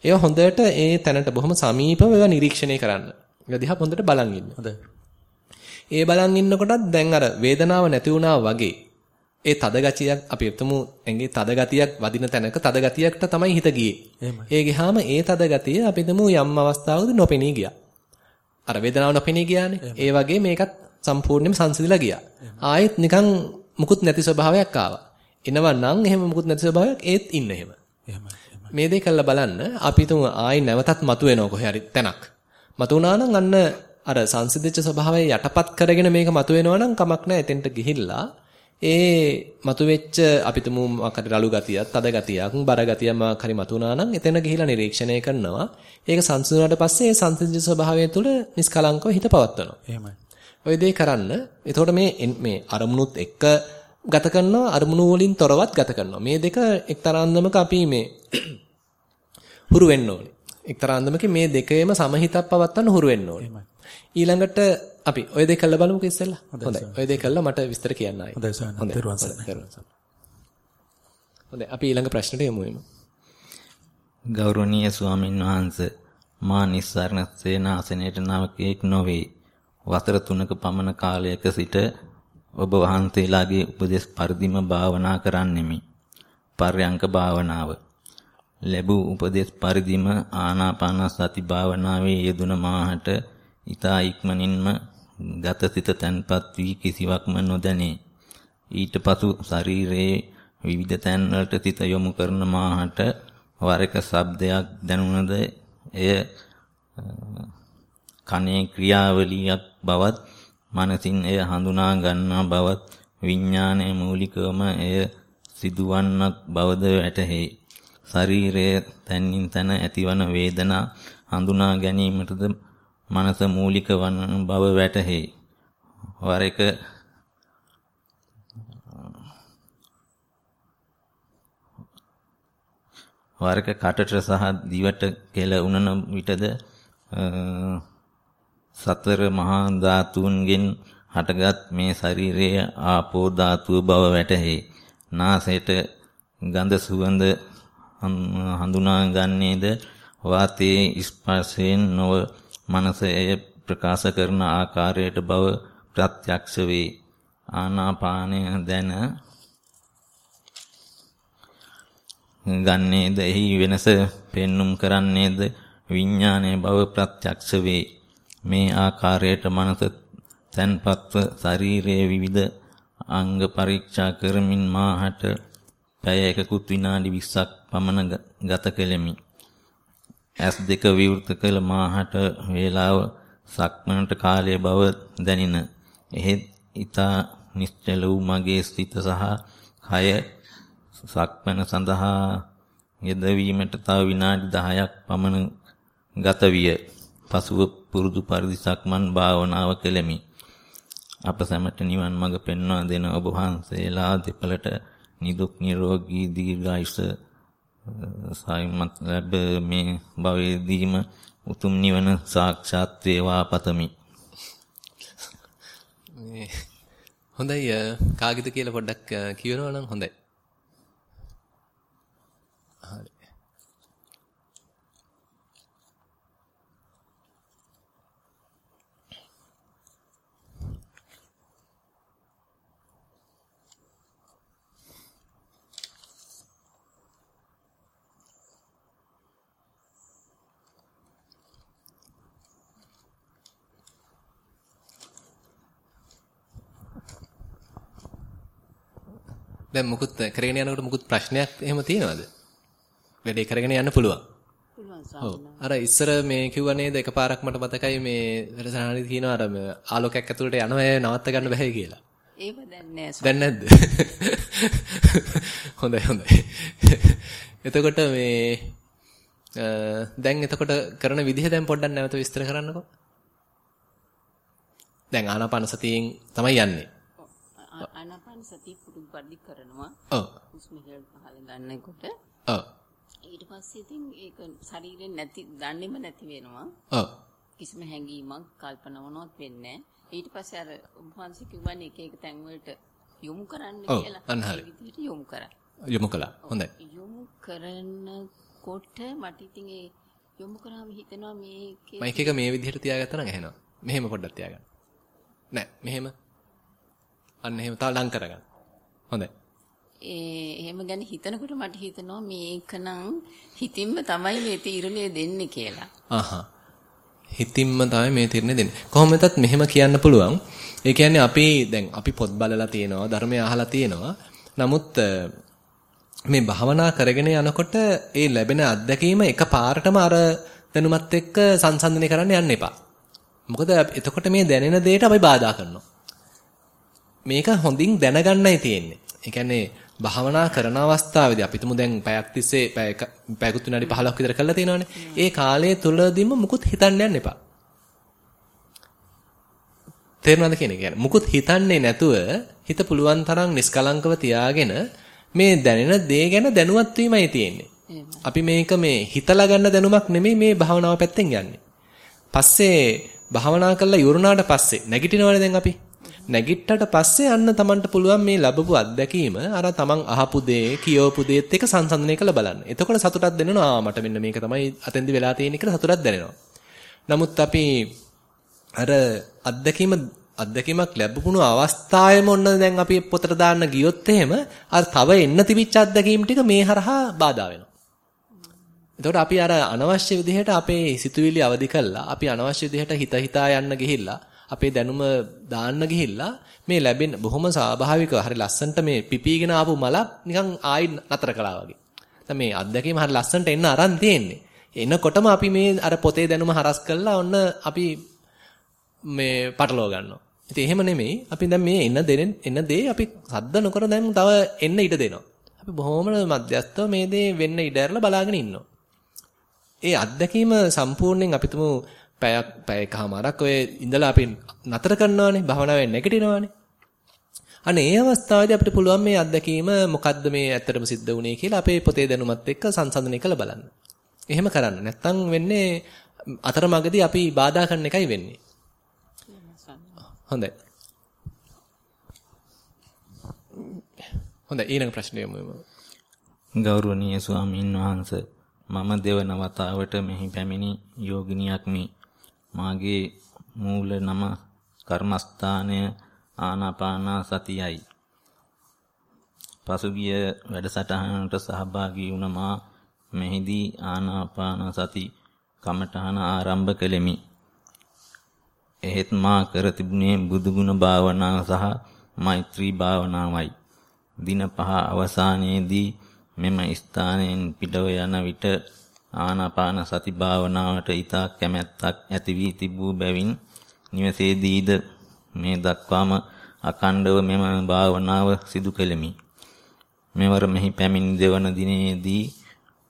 ඒවා හොඳට ඒ තැනට බොහොම සමීපව ඒවා නිරීක්ෂණය කරන්න. ඒක දිහා හොඳට බලන් ඉන්න. හොඳයි. ඒ බලන් ඉන්නකොටත් දැන් අර වේදනාව නැති වුණා වගේ ඒ තද ගතියක් අපි හිතමු ඇඟේ තද ගතියක් වදින තැනක තද ගතියකට තමයි හිත ගියේ. ඒ ගියාම ඒ තද ගතිය අපි හිතමු යම් අවස්ථාවකදී නොපෙනී ගියා. අර වේදනාව නොපෙනී ගියානේ. ඒ වගේ මේකත් සම්පූර්ණයෙන්ම සංසිඳලා ගියා. ආයෙත් නිකන් මුකුත් නැති ස්වභාවයක් ආවා. එනවා නම් එහෙම මුකුත් නැති ස්වභාවයක් ඒත් ඉන්න එහෙම. මේ දේ කළා බලන්න අපි තුමු ආයි නැවතත් මතුවෙනවා කොහේ හරි තැනක්. මතුවනා නම් අන්න අර සංසිඳිච්ච ස්වභාවය යටපත් කරගෙන මේක මතුවෙනවා නම් කමක් නැහැ එතෙන්ට ගිහිල්ලා ඒ මතුවෙච්ච අපි තුමු මොකක් හරි රළු ගතියක්, තද ගතියක්, බර ගතියක් මොකක් හරි මතුවනා නම් එතන ගිහිල්ලා නිරීක්ෂණය කරනවා. ඒක සංසිඳුණාට පස්සේ ඒ සංසිඳිච්ච ස්වභාවය තුළ නිස්කලංකව හිත පවත්වනවා. එහෙමයි. ওই දේ කරන්න. එතකොට මේ මේ අරමුණුත් එක්ක ගත කරනවා අරමුණු වලින් තොරවත් ගත කරනවා. මේ දෙක එක්තරා අන්දමක අපි මේ හුරු වෙන්න ඕනේ. එක්තරා අන්දමක මේ දෙකේම සමහිතක් පවත්වන්න හුරු වෙන්න ඕනේ. ඊළඟට අපි ওই දෙක කළා බලමුකෝ ඉස්සෙල්ලා. හොඳයි. ওই දෙක කළා මට විස්තර කියන්න ආයි. හොඳයි සර්. තෙරුවන් සරණයි. හොඳයි. අපි ඊළඟ ප්‍රශ්නට යමු එමු. ගෞරවනීය ස්වාමින් වහන්සේ මා නිස්සාරණ සේනාසනයට නවකෙක් නොවේ. වසර 3ක පමණ කාලයක සිට ඔබ වහන්සේලාගේ උපදෙස් පරිදිම භාවනා කරන්නෙමි. පර්යංක භාවනාව. ලැබූ උපදෙස් පරිදිම ආනාපාන සති භාවනාවේ යෙදුන මාහට ඊතා ඉක්මනින්ම ගතසිත තන්පත් වී කිසිවක්ම නොදැනේ. ඊට පසු ශරීරයේ විවිධ තැන්වලට සිත යොමු කරන මාහට වර එක ශබ්දයක් දැනුණද එය කනේ ක්‍රියාවලියක් බවත් මනසින් එය හඳුනා ගන්නා බවත් විඥානයේ මූලිකවම එය සිදුවන්නක් බවද වැටහේ. ශරීරයේ තනින් තන ඇතිවන වේදනා හඳුනා ගැනීමටද මනස මූලික වන බව වැටහේ. වර එක වරක කටට සහ දිවට කෙල උනන විටද සතර මහා ධාතුන්ගෙන් හටගත් මේ ශරීරයේ ආපෝ ධාතුව බව වැටහේ. නාසයට ගඳ සුවඳ හඳුනාගන්නේද වාතයේ ස්පර්ශයෙන් නොව මනස එය ප්‍රකාශ කරන ආකාරයට බව ප්‍රත්‍යක්ෂ වේ. ආනාපානය දැන ගන්නේද එහි වෙනස පෙන්눔 කරන්නේද විඥානයේ බව ප්‍රත්‍යක්ෂ වේ. මේ ආකාරයට මනස තන්පත්ව ශරීරයේ විවිධ අංග පරීක්ෂා කරමින් මාහට පැය එකකුත් විනාඩි 20ක් පමණ ගත කෙලෙමි. ඇස් දෙක විවෘත කළ මාහට වේලාව සක්මනට කාලය බව දැනින. එහෙත් ඊතා නිශ්චල වූ මගේ සිත සහ කය සක්මන සඳහා යෙදවීමට තව විනාඩි 10ක් පමණ ගත විය. පසුව පුරුදු පරිදි සක්මන් භාවනාව කෙලෙමි. අප සැමට නිවන් මඟ පෙන්වා දෙන ඔබ වහන්සේලා දෙපළට නිදුක් නිරෝගී දීර්ඝායුෂ සායමත් ලැබ මේ භවයේදීම උතුම් නිවන සාක්ෂාත් වේවා පතමි. හොඳයි කාගෙද කියලා පොඩ්ඩක් කියනවා නම් හොඳයි. දැන් මුකුත් කරගෙන යනකොට මුකුත් ප්‍රශ්නයක් එහෙම තියෙනවද? වැඩේ කරගෙන යන්න පුළුවන්. ඔව්. අර ඉස්සර මේ කිව්වා නේද එකපාරක් මට මතකයි මේ වැඩසටහනදී කියනවා අර ආලෝකයක් ඇතුළට යනවා නවත්ත ගන්න බෑ කියලා. ඒව දැන් නෑ දැන් නැද්ද? හොඳයි හොඳයි. එතකොට මේ දැන් එතකොට කරන විදිහ දැන් පොඩ්ඩක් නැවත විස්තර කරන්නකෝ. දැන් ආනාපාන සතියෙන් තමයි යන්නේ. ආනාපාන සතිය පුරුදු පරිදි කරනවා. ඔව්. හුස්ම ඉහළ පහළ ගන්නකොට. ඔව්. ඊට පස්සේ ඉතින් ඒක ශරීරෙන් නැති දන්නේම නැති වෙනවා. ඔව්. කිසිම හැඟීමක් කල්පනාවනවත් වෙන්නේ ඊට පස්සේ අර උන්වහන්සේ කිව්වනේ එක එක තැන් වලට යොමු කරන්න ඔව්, කියලා. අන්න හරි. ඒ විදිහට යොමු කරා. යොමු කළා. හොඳයි. යොමු කරනකොට මට ඉතින් ඒ යොමු කරාම හිතෙනවා මේකේ මයික් එක මේ විදිහට තියාගත්තා නම් ඇහෙනවා. මෙහෙම පොඩ්ඩක් තියාගන්න. නෑ මෙහෙම. අන්න එහෙම තව ලං කරගන්න. හොඳයි. ඒ එහෙම ගැන හිතනකොට මට හිතෙනවා මේකනම් හිතින්ම තමයි මේ තීරණය දෙන්නේ කියලා. ආහා. හිතින්ම තමයි මේ තීරණය දෙන්නේ. කොහොම වෙතත් මෙහෙම කියන්න පුළුවන්. ඒ කියන්නේ අපි දැන් අපි පොත් බලලා තියෙනවා, ධර්මය අහලා තියෙනවා. නමුත් මේ භාවනා කරගෙන යනකොට ඒ ලැබෙන අත්දැකීම එකපාරටම අර දැනුමත් එක්ක සංසන්දනය කරන්න යන්න එපා. මොකද එතකොට මේ දැනෙන දෙයට අපි බාධා කරනවා. මේක හොඳින් දැනගන්නයි තියෙන්නේ. ඒ කියන්නේ භාවනා කරන අවස්ථාවේදී අපි තුමු දැන් පැයක් තිස්සේ පැයක පැයකුත් විනාඩි 15ක් විතර කරලා තියෙනවානේ. ඒ කාලය තුලදීම මුකුත් හිතන්න යන්න එපා. තේරෙනවද කියන්නේ? කියන්නේ මුකුත් හිතන්නේ නැතුව හිත පුළුවන් තරම් නිස්කලංකව තියාගෙන මේ දැනෙන දේ ගැන දැනුවත් වීමයි තියෙන්නේ. අපි මේක මේ හිතලා ගන්න දැනුමක් නෙමෙයි මේ භාවනාව පැත්තෙන් යන්නේ. පස්සේ භාවනා කරලා යුරුනාට පස්සේ නැගිටිනවනේ දැන් අපි. නැගිට්ටට පස්සේ අන්න Tamanට පුළුවන් මේ ලැබපු අත්දැකීම අර Taman අහපු දේ, කියවපු දේත් එක්ක සංසන්දනය කරලා බලන්න. එතකොට සතුටක් දැනෙනවා. ආ මට මෙන්න මේක තමයි අතෙන්දි වෙලා තියෙන්නේ කියලා සතුටක් දැනෙනවා. නමුත් අපි අර අත්දැකීම අත්දැකීමක් ලැබුණු අවස්ථාවේම ඔන්න දැන් අපි පොතට දාන්න ගියොත් එහෙම අර තව එන්න තිබිච්ච අත්දැකීම් ටික මේ හරහා බාධා වෙනවා. එතකොට අපි අර අනවශ්‍ය විදිහට අපේ සිතුවිලි අවදි කළා අපි අනවශ්‍ය විදිහට හිත හිතා යන්න ගිහිල්ලා අපේ දැනුම දාන්න ගිහිල්ලා මේ ලැබෙන බොහොම ස්වාභාවිකව හරි ලස්සන්ට මේ පිපීගෙන ආපු මලක් නිකන් ආයි නතර කළා වගේ. දැන් මේ අත්දැකීම හරි ලස්සන්ට එන්න අරන් තියෙන්නේ. එනකොටම අපි මේ අර පොතේ දැනුම හරස් කළා ඔන්න අපි මේ පටලව ගන්නවා. ඉතින් එහෙම නෙමෙයි. අපි දැන් මේ එන දෙන එන දේ අපි සද්ද නොකර දැන් තව එන්න ඉඩ දෙනවා. අපි බොහොම මධ්‍යස්තව මේ දේ වෙන්න ඉඩ ඇරලා බලාගෙන ඉන්නවා. ඒ අත්දැකීම සම්පූර්ණයෙන් අපි තුමු පැයක් පැයකමාරක් ඔය ඉඳලා අපි නතර කරනවානේ භවනාවෙන් නැගිටිනවානේ. අනේ ඒ අවස්ථාවේදී අපිට පුළුවන් මේ අත්දැකීම මොකද්ද මේ ඇත්තටම සිද්ධ වුනේ කියලා අපේ පොතේ දැනුමත් එක්ක සංසන්දනය කරලා බලන්න. එහෙම කරන්න. නැත්තම් වෙන්නේ අතරමඟදී අපි බාධා කරන එකයි වෙන්නේ. හොඳයි. හොඳයි ඊළඟ ප්‍රශ්නය යමු. ගෞරවනීය ස්වාමීන් වහන්සේ මම දෙවන වතාවට මෙහි පැමිණි යෝගිනියක් මි. මාගේ මූල නම කර්මස්ථානය ආනාපාන සතියයි. පසුගිය වැඩසටහනට සහභාගී වුණ මා මෙහිදී ආනාපාන සති කමඨහන ආරම්භ කළෙමි. එහෙත් මා කර තිබුණේ බුදුගුණ භාවනාව සහ මෛත්‍රී භාවනාවයි. දින පහ අවසානයේදී මෙම ස්ථානයෙන් පිටව යන විට ආනාපාන සති භාවනාවට ඊතා කැමැත්තක් ඇති වී තිබූ බැවින් නිවසේදීද මේ දක්වාම අකණ්ඩව මෙම භාවනාව සිදු කෙලෙමි. මෙවර මෙහි පැමිණි දෙවන දිනේදී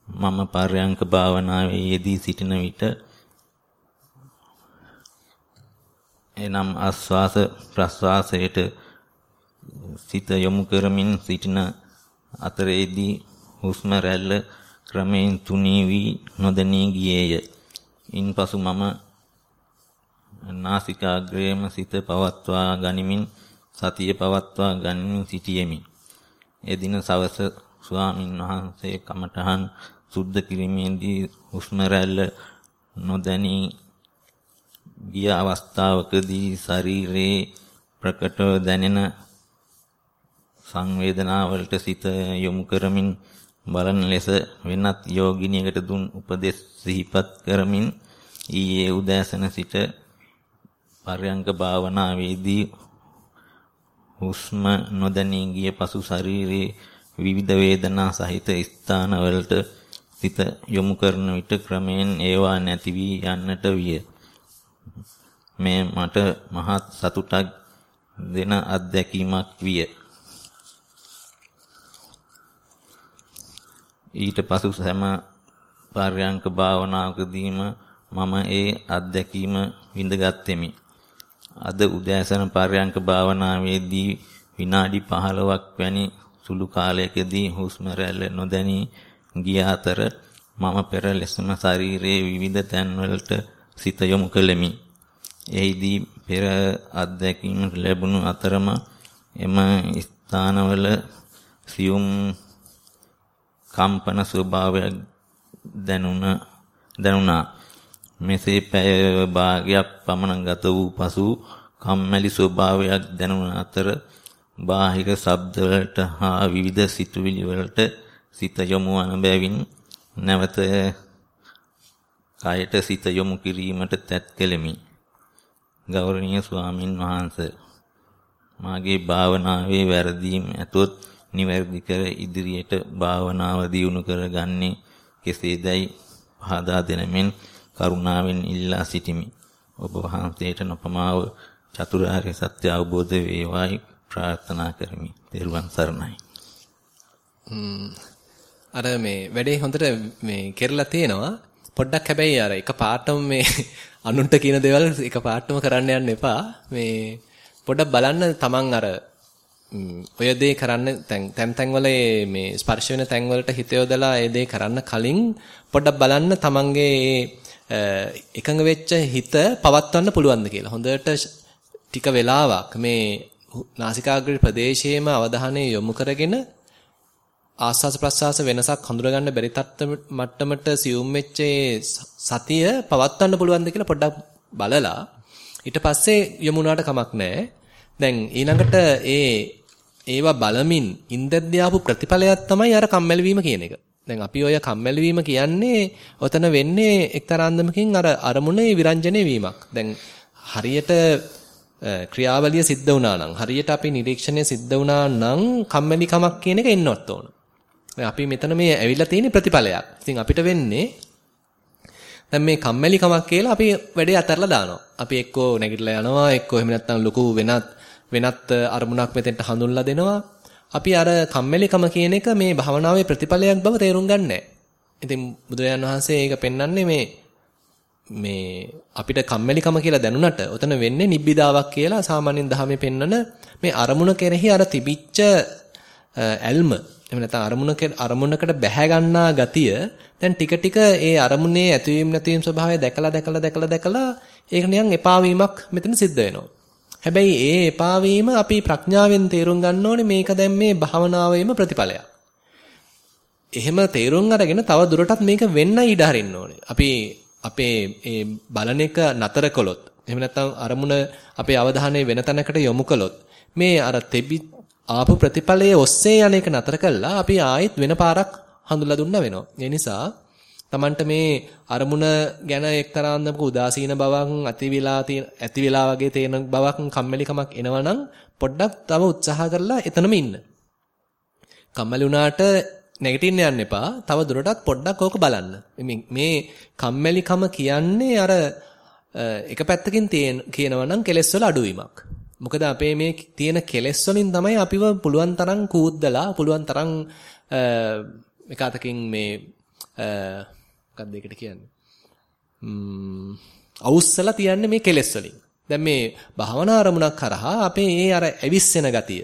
මම පර්යංක භාවනාවේ යෙදී සිටින විට එනම් ආස්වාස ප්‍රස්වාසයට සිත යොමු කරමින් සිටින අතරේදී හුස්ම රැල්ල ක්‍රමයෙන් තුනී වී නොදැනී ගියේය. ඉන්පසු මම නාසිකාග්‍රේම සිත පවත්වා ගනිමින් සතිය පවත්වා ගනිමින් සිටියෙමි. එදින සවස ස්වාමින් වහන්සේ කමඨහන් සුද්ධ කිරීමේදී හුස්ම රැල්ල නොදැනී ගිය අවස්ථාවකදී ශරීරයේ ප්‍රකටව දැනෙන සංවේදනාවලට සිත යොමු කරමින් බලන ලෙස වෙනත් යෝගිනියකට දුන් උපදෙස් සිහිපත් කරමින් ඊයේ උදෑසන සිට පරයන්ක භාවනාවේදී හුස්ම නොදැනී ගිය පසු ශරීරයේ විවිධ වේදනා සහිත ස්ථානවලට සිත යොමු කරන විට ක්‍රමයෙන් ඒවා නැති වී යන්නට විය. මේ මට මහත් සතුටක් දෙන අත්දැකීමක් විය. ඊට පසු සෑම පර්යංක භාවනාවකදීම මම ඒ අත්දැකීම විඳගත්ෙමි. අද උදෑසන පර්යංක භාවනාවේදී විනාඩි 15ක් වැනි සුළු කාලයකදී හුස්ම රැල්ල නොදැනී ගිය අතර මම පෙර ලෙසම ශරීරයේ විවිධ තැන්වලට සිත යොමු කළෙමි. එහිදී පෙර අත්දැකීම් ලැබුණු අතරම එම ස්ථානවල සියුම් කම්පන ස්වභාවයක් දැනුණ දැනුණා. මෙසේ පැය භාගයක් පමණ ගත වූ පසු කම්මැලි ස්වභාවයක් දැනුණ අතර බාහිර ශබ්ද වලට හා විවිධ සිතුවිලි වලට සිත යොමු වන බැවින් නැවත කයට සිත යොමු කිරීමට තැත් කෙලෙමි. ගෞරවනීය ස්වාමින් වහන්සේ මාගේ භාවනාවේ වැරදීම් ඇතොත් නිවැරදි කර ඉදිරියට භාවනාව දියුණු කරගන්නේ කෙසේදයි පහදා දෙනමින් කරුණාවෙන් ඉල්ලා සිටිමි. ඔබ වහන්සේට නොපමාව චතුරාර්ය සත්‍ය අවබෝධ වේවායි ප්‍රාර්ථනා කරමි. තෙරුවන් සරණයි. අර මේ වැඩේ හොඳට මේ කෙරලා තියෙනවා. පොඩ්ඩක් හැබැයි අර එක පාටම මේ අනුන්ට කියන දේවල් එක පාටම කරන්න යන්න එපා. මේ පොඩ්ඩක් බලන්න තමන් අර ඔය දේ කරන්න තැන් තැන් වල මේ ස්පර්ශ වෙන තැන් වලට හිත යොදලා ඒ දේ කරන්න කලින් පොඩ්ඩක් බලන්න තමන්ගේ එකඟ වෙච්ච හිත පවත්වන්න පුළුවන්ද කියලා. හොඳට ටික වෙලාවක් මේ නාසිකාග්‍රේ ප්‍රදේශයේම අවධානය යොමු කරගෙන ආස්වාස ප්‍රස්වාස වෙනසක් හඳුනගන්න බැරි මට්ටමට සියුම් වෙච්ච සතිය පවත්වන්න පුළුවන්ද කියලා පොඩ්ඩක් බලලා ඊට පස්සේ යමුනාට කමක් නැහැ. දැන් ඊළඟට ඒ ඒවා බලමින් ඉන්දද්දී ආපු ප්‍රතිඵලයක් තමයි අර කම්මැලි වීම කියන එක. දැන් අපි ඔය කම්මැලි වීම කියන්නේ ඔතන වෙන්නේ එක්තරා අන්දමකින් අර අරමුණේ විරංජනේ වීමක්. දැන් හරියට ක්‍රියාවලිය සිද්ධ වුණා නම් හරියට අපි නිරීක්ෂණය සිද්ධ වුණා නම් කම්මැලි කමක් කියන එක එන්නවත් ඕන. අපි මෙතන මේ ඇවිල්ලා තියෙන ප්‍රතිඵලයක්. ඉතින් අපිට වෙන්නේ දැන් මේ කම්මැලි කමක් කියලා අපි වැඩේ අතහැරලා දානවා. අපි එක්කෝ නැගිටලා යනවා, එක්කෝ එහෙම නැත්නම් ලොකු වෙනත් වෙනත් අරමුණක් මෙතෙන්ට හඳුන්ලා දෙනවා. අපි අර කම්මැලිකම කියන එක මේ භවනාවේ ප්‍රතිඵලයක් බව තේරුම් ගන්නෑ. ඉතින් බුදුරජාන් වහන්සේ ඒක පෙන්වන්නේ මේ මේ අපිට කම්මැලිකම කියලා දැනුණට ඔතන වෙන්නේ නිබ්බිදාවක් කියලා සාමාන්‍යයෙන් ධර්මයේ පෙන්වන මේ අරමුණ කෙරෙහි අර තිබිච්ච ඇල්ම එහෙම නැත්නම් අරමුණ අරමුණකට බැහැ ගන්නා ගතිය දැන් ටික ටික ඒ අරමුණේ ඇතිවීම නැතිවීම ස්වභාවය දැකලා දැකලා දැකලා දැකලා ඒක නිකන් එපා වීමක් මෙතන සිද්ධ වෙනවා. හැබැයි ඒ එපා වීම අපි ප්‍රඥාවෙන් තේරුම් ගන්න ඕනේ මේක දැන් මේ භාවනාවේම ප්‍රතිඵලයක්. එහෙම තේරුම් අරගෙන තව දුරටත් මේක වෙන්න ඉඩ හරින්න ඕනේ. අපි අපේ ඒ බලන එක නතර කළොත් එහෙම නැත්නම් අරමුණ අපේ අවධානය වෙන තැනකට යොමු කළොත් මේ අර තෙබි ආපු ප්‍රතිඵලයේ ඔස්සේ යන එක නතර කළා අපි ආයෙත් වෙන පාරක් හඳුල්ලා දුන්නා වෙනවා. ඒ නිසා Tamanට මේ අරමුණ ගැන එක්තරා අන්දමක උදාසීන බවක් ඇති වෙලා තියෙන ඇති වෙලා වගේ තේන බවක් කම්මැලිකමක් එනවනම් පොඩ්ඩක් තව උත්සාහ කරලා එතනම ඉන්න. කම්මැලි වුණාට නැගිටින්න යන්න එපා. තව දුරටත් පොඩ්ඩක් ඕක බලන්න. මේ කම්මැලිකම කියන්නේ අර එක පැත්තකින් තියෙන කියනවා නම් කෙලෙස් වල අඩුවීමක්. මොකද අපේ මේ තියෙන කෙලෙස් වලින් තමයි අපිව පුළුවන් තරම් කූද්දලා පුළුවන් තරම් එක අතකින් මේ Uh, මොකක්ද ඒකට කියන්නේ? ම්ම් අවුස්සලා තියන්නේ මේ කෙලෙස් වලින්. දැන් මේ භාවනා අරමුණක් කරහා අපේ ඒ අර ඇවිස්සෙන ගතිය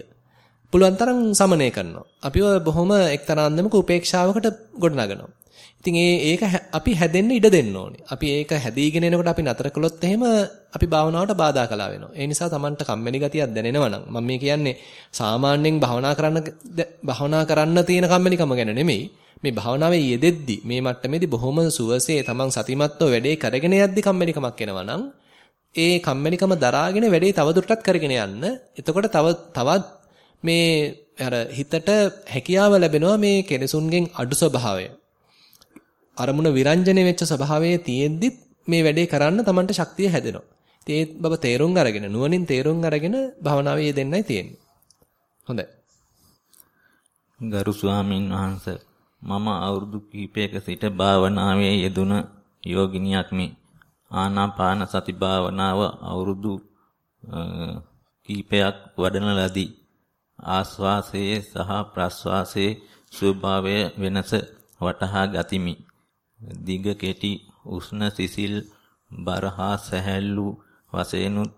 පුළුවන් තරම් සමනය කරනවා. අපිව බොහොම එක්තරා අන්දමක උපේක්ෂාවකට ගොඩනගනවා. ඉතින් ඒ ඒක අපි හැදෙන්න ඉඩ දෙන්න ඕනේ. අපි ඒක හැදීගෙන එනකොට අපි නතර කළොත් එහෙම අපි භාවනාවට බාධා කළා වෙනවා. ඒ නිසා Tamanට කම්මැලි ගතියක් දැනෙනවා නම් මම මේ කියන්නේ සාමාන්‍යයෙන් භාවනා කරන්න භාවනා කරන්න තියෙන කම්මැලිකම ගැන නෙමෙයි. මේ භාවනාවේ යෙදෙද්දි මේ මට්ටමේදී බොහොම සුවසේ Taman සතිමත්ව වැඩේ කරගෙන යද්දි කම්මැලිකමක් එනවා නම් ඒ කම්මැලිකම දරාගෙන වැඩේ තවදුරටත් කරගෙන යන්න. එතකොට තව තවත් මේ අර හිතට හැකියාව ලැබෙනවා මේ කෙලෙසුන්ගෙන් අඩු ස්වභාවය. අරමුණ විරංජනේ වෙච්ච ස්වභාවයේ තියෙද්දිත් මේ වැඩේ කරන්න Tamanට ශක්තිය හැදෙනවා. ඉතින් ඒ බව තේරුම් අරගෙන නුවණින් තේරුම් අරගෙන භවනාවේ යෙදෙන්නයි තියෙන්නේ. හොඳයි. ගරු ස්වාමින් වහන්සේ මම අවුරුදු කිහිපයක සිට භාවනාවේ යෙදුන යෝගිනියක් මේ ආනාපාන සති භාවනාව අවුරුදු කිහිපයක් වඩන ලදී ආස්වාසයේ සහ ප්‍රස්වාසයේ ස්වභාවය වෙනස වටහා ගතිමි දිග කෙටි උෂ්ණ සිසිල් බරහා සැහැල්ලු වශයෙන්ුත්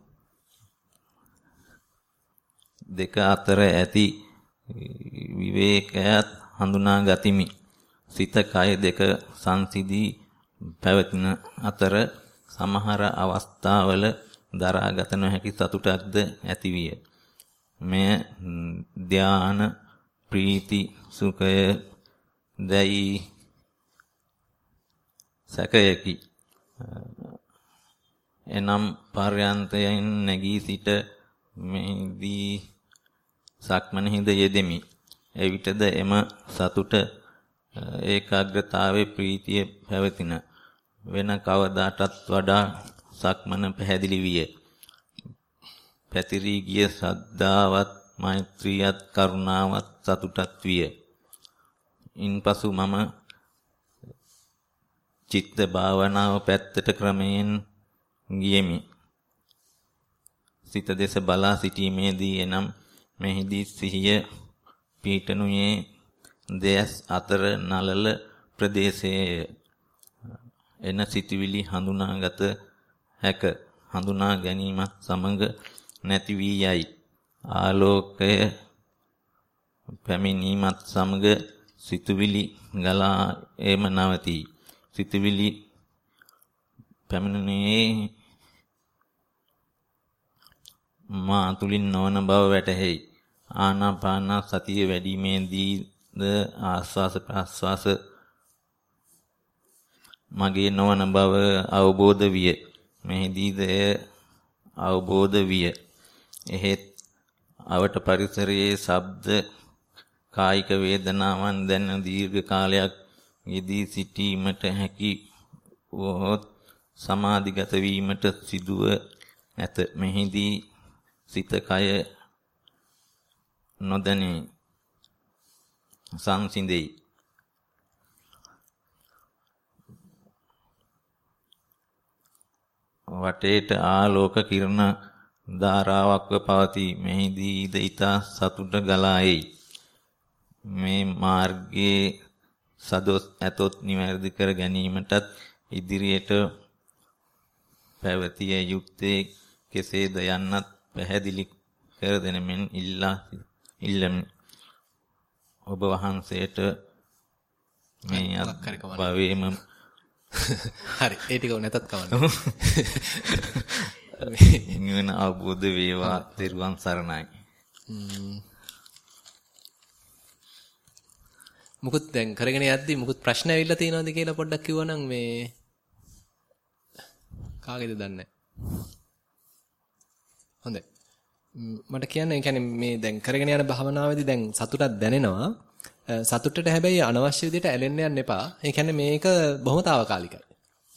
දෙක අතර ඇති විවේකයත් හඳුනා ගතිමි. සිත කය දෙක සංසිදී පැවතින අතර සමහර අවස්ථාවල දරාගත නොහැකි සතුටක්ද ඇතිවිය. මෙය ධාන ප්‍රීති සුඛය දැයි සැකයකි. එනම් පර්යන්තයෙන් නැගී සිට මෙහිදී සක්මනෙහිද යෙදෙමි. එවිටද එම සතුට ඒකාග්‍රතාවේ ප්‍රීතිය පැවතින වෙන කවදාටත් වඩා සක්මන පැහැදිලි විය. පැතිරී ගිය සද්ධාවත් මෛත්‍රියත් කරුණාවත් සතුටත් විය. ඉන්පසු මම චිත්ත භාවනාව පැත්තට ක්‍රමයෙන් ගියෙමි. සිත දෙස බලා සිටීමේදී එනම් මෙහිදී සිහිය පීඨනුයේ දෙයස් අතර නලල ප්‍රදේශයේ එන සිටිවිලි හඳුනාගත හැක. හඳුනා ගැනීමත් සමග නැති වී යයි. ආලෝකය පැමිණීමත් සමග සිතුවිලි ගලා එම නවතී. සිතුවිලි පැමිණුනේ මා තුලින් නොවන බව වැටහෙයි ආනාපාන සතිය වැඩිමේදීද ආස්වාස ප්‍රාස්වාස මගේ නොවන බව අවබෝධ විය. මෙහිදීද එය අවබෝධ විය. එහෙත් අවට පරිසරයේ ශබ්ද කායික වේදනාවන් දැන දීර්ඝ කාලයක් යෙදී සිටීමට හැකි වොත් සමාධිගත වීමට සිදුව ඇත. මෙහිදී සිත කය නොදැනී සංසිඳෙයි. වටේට ආලෝක කිරණ ධාරාවක්ව පවතී. මෙහිදී ඊද ඊතා සතුට ගලා එයි. මේ මාර්ගයේ සදොස් ඇතොත් නිවැරදි කර ගැනීමටත් ඉදිරියට පැවතිය යුත්තේ කෙසේද යන්නත් පැහැදිලි කර දෙනමින් ඉල්ලා ඉල්ලමි. ඔබ වහන්සේට මේ භවයේම හරි ඒ ටික නැතත් කවන්න. නිවන අවබෝධ වේවා තෙරුවන් සරණයි. මුකුත් දැන් කරගෙන යද්දි මුකුත් ප්‍රශ්න ඇවිල්ලා තියෙනවද කියලා පොඩ්ඩක් කිව්වනම් මේ කාගේද දන්නේ හොඳයි මට කියන්න ඒ කියන්නේ මේ දැන් කරගෙන යන භාවනාවේදී දැන් සතුටක් දැනෙනවා සතුටට හැබැයි අනවශ්‍ය විදිහට ඇලෙන්න යන්න එපා. ඒ කියන්නේ මේක බොහොම తాවකාලිකයි.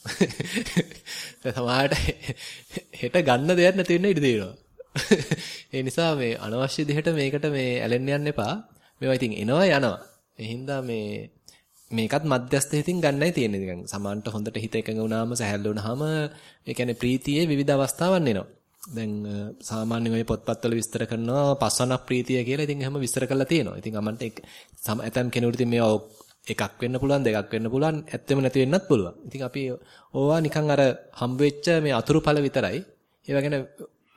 සමහරට හෙට ගන්න දෙයක් නැති වෙන්න ඉඩ තියෙනවා. ඒ නිසා මේ අනවශ්‍ය විදිහට මේකට මේ ඇලෙන්න යන්න එපා. මේවා ඉතින් එනවා යනවා. ඒ හින්දා මේ මේකත් මධ්‍යස්ථ හිතින් ගන්නයි තියෙන්නේ. නිකන් සමාන්ට හොඳට හිත එකඟ වුණාම සැහැල්ලු වුණාම ඒ කියන්නේ ප්‍රීතියේ විවිධ අවස්ථාවන් එනවා. දැන් සාමාන්‍යයෙන් ඔය පොත්පත්වල විස්තර කරනවා පස්වනක් ප්‍රීතිය කියලා. ඉතින් එහෙම විස්තර කරලා තියෙනවා. ඉතින් අමන්ට ඇතම් කෙනෙකුට ඉතින් මේවා එකක් වෙන්න පුළුවන් දෙකක් වෙන්න පුළුවන් ඇත්තෙම නැති වෙන්නත් පුළුවන්. ඉතින් අපි ඕවා නිකන් අර හම්බ වෙච්ච මේ අතුරු ඵල විතරයි. ඒවා ගැන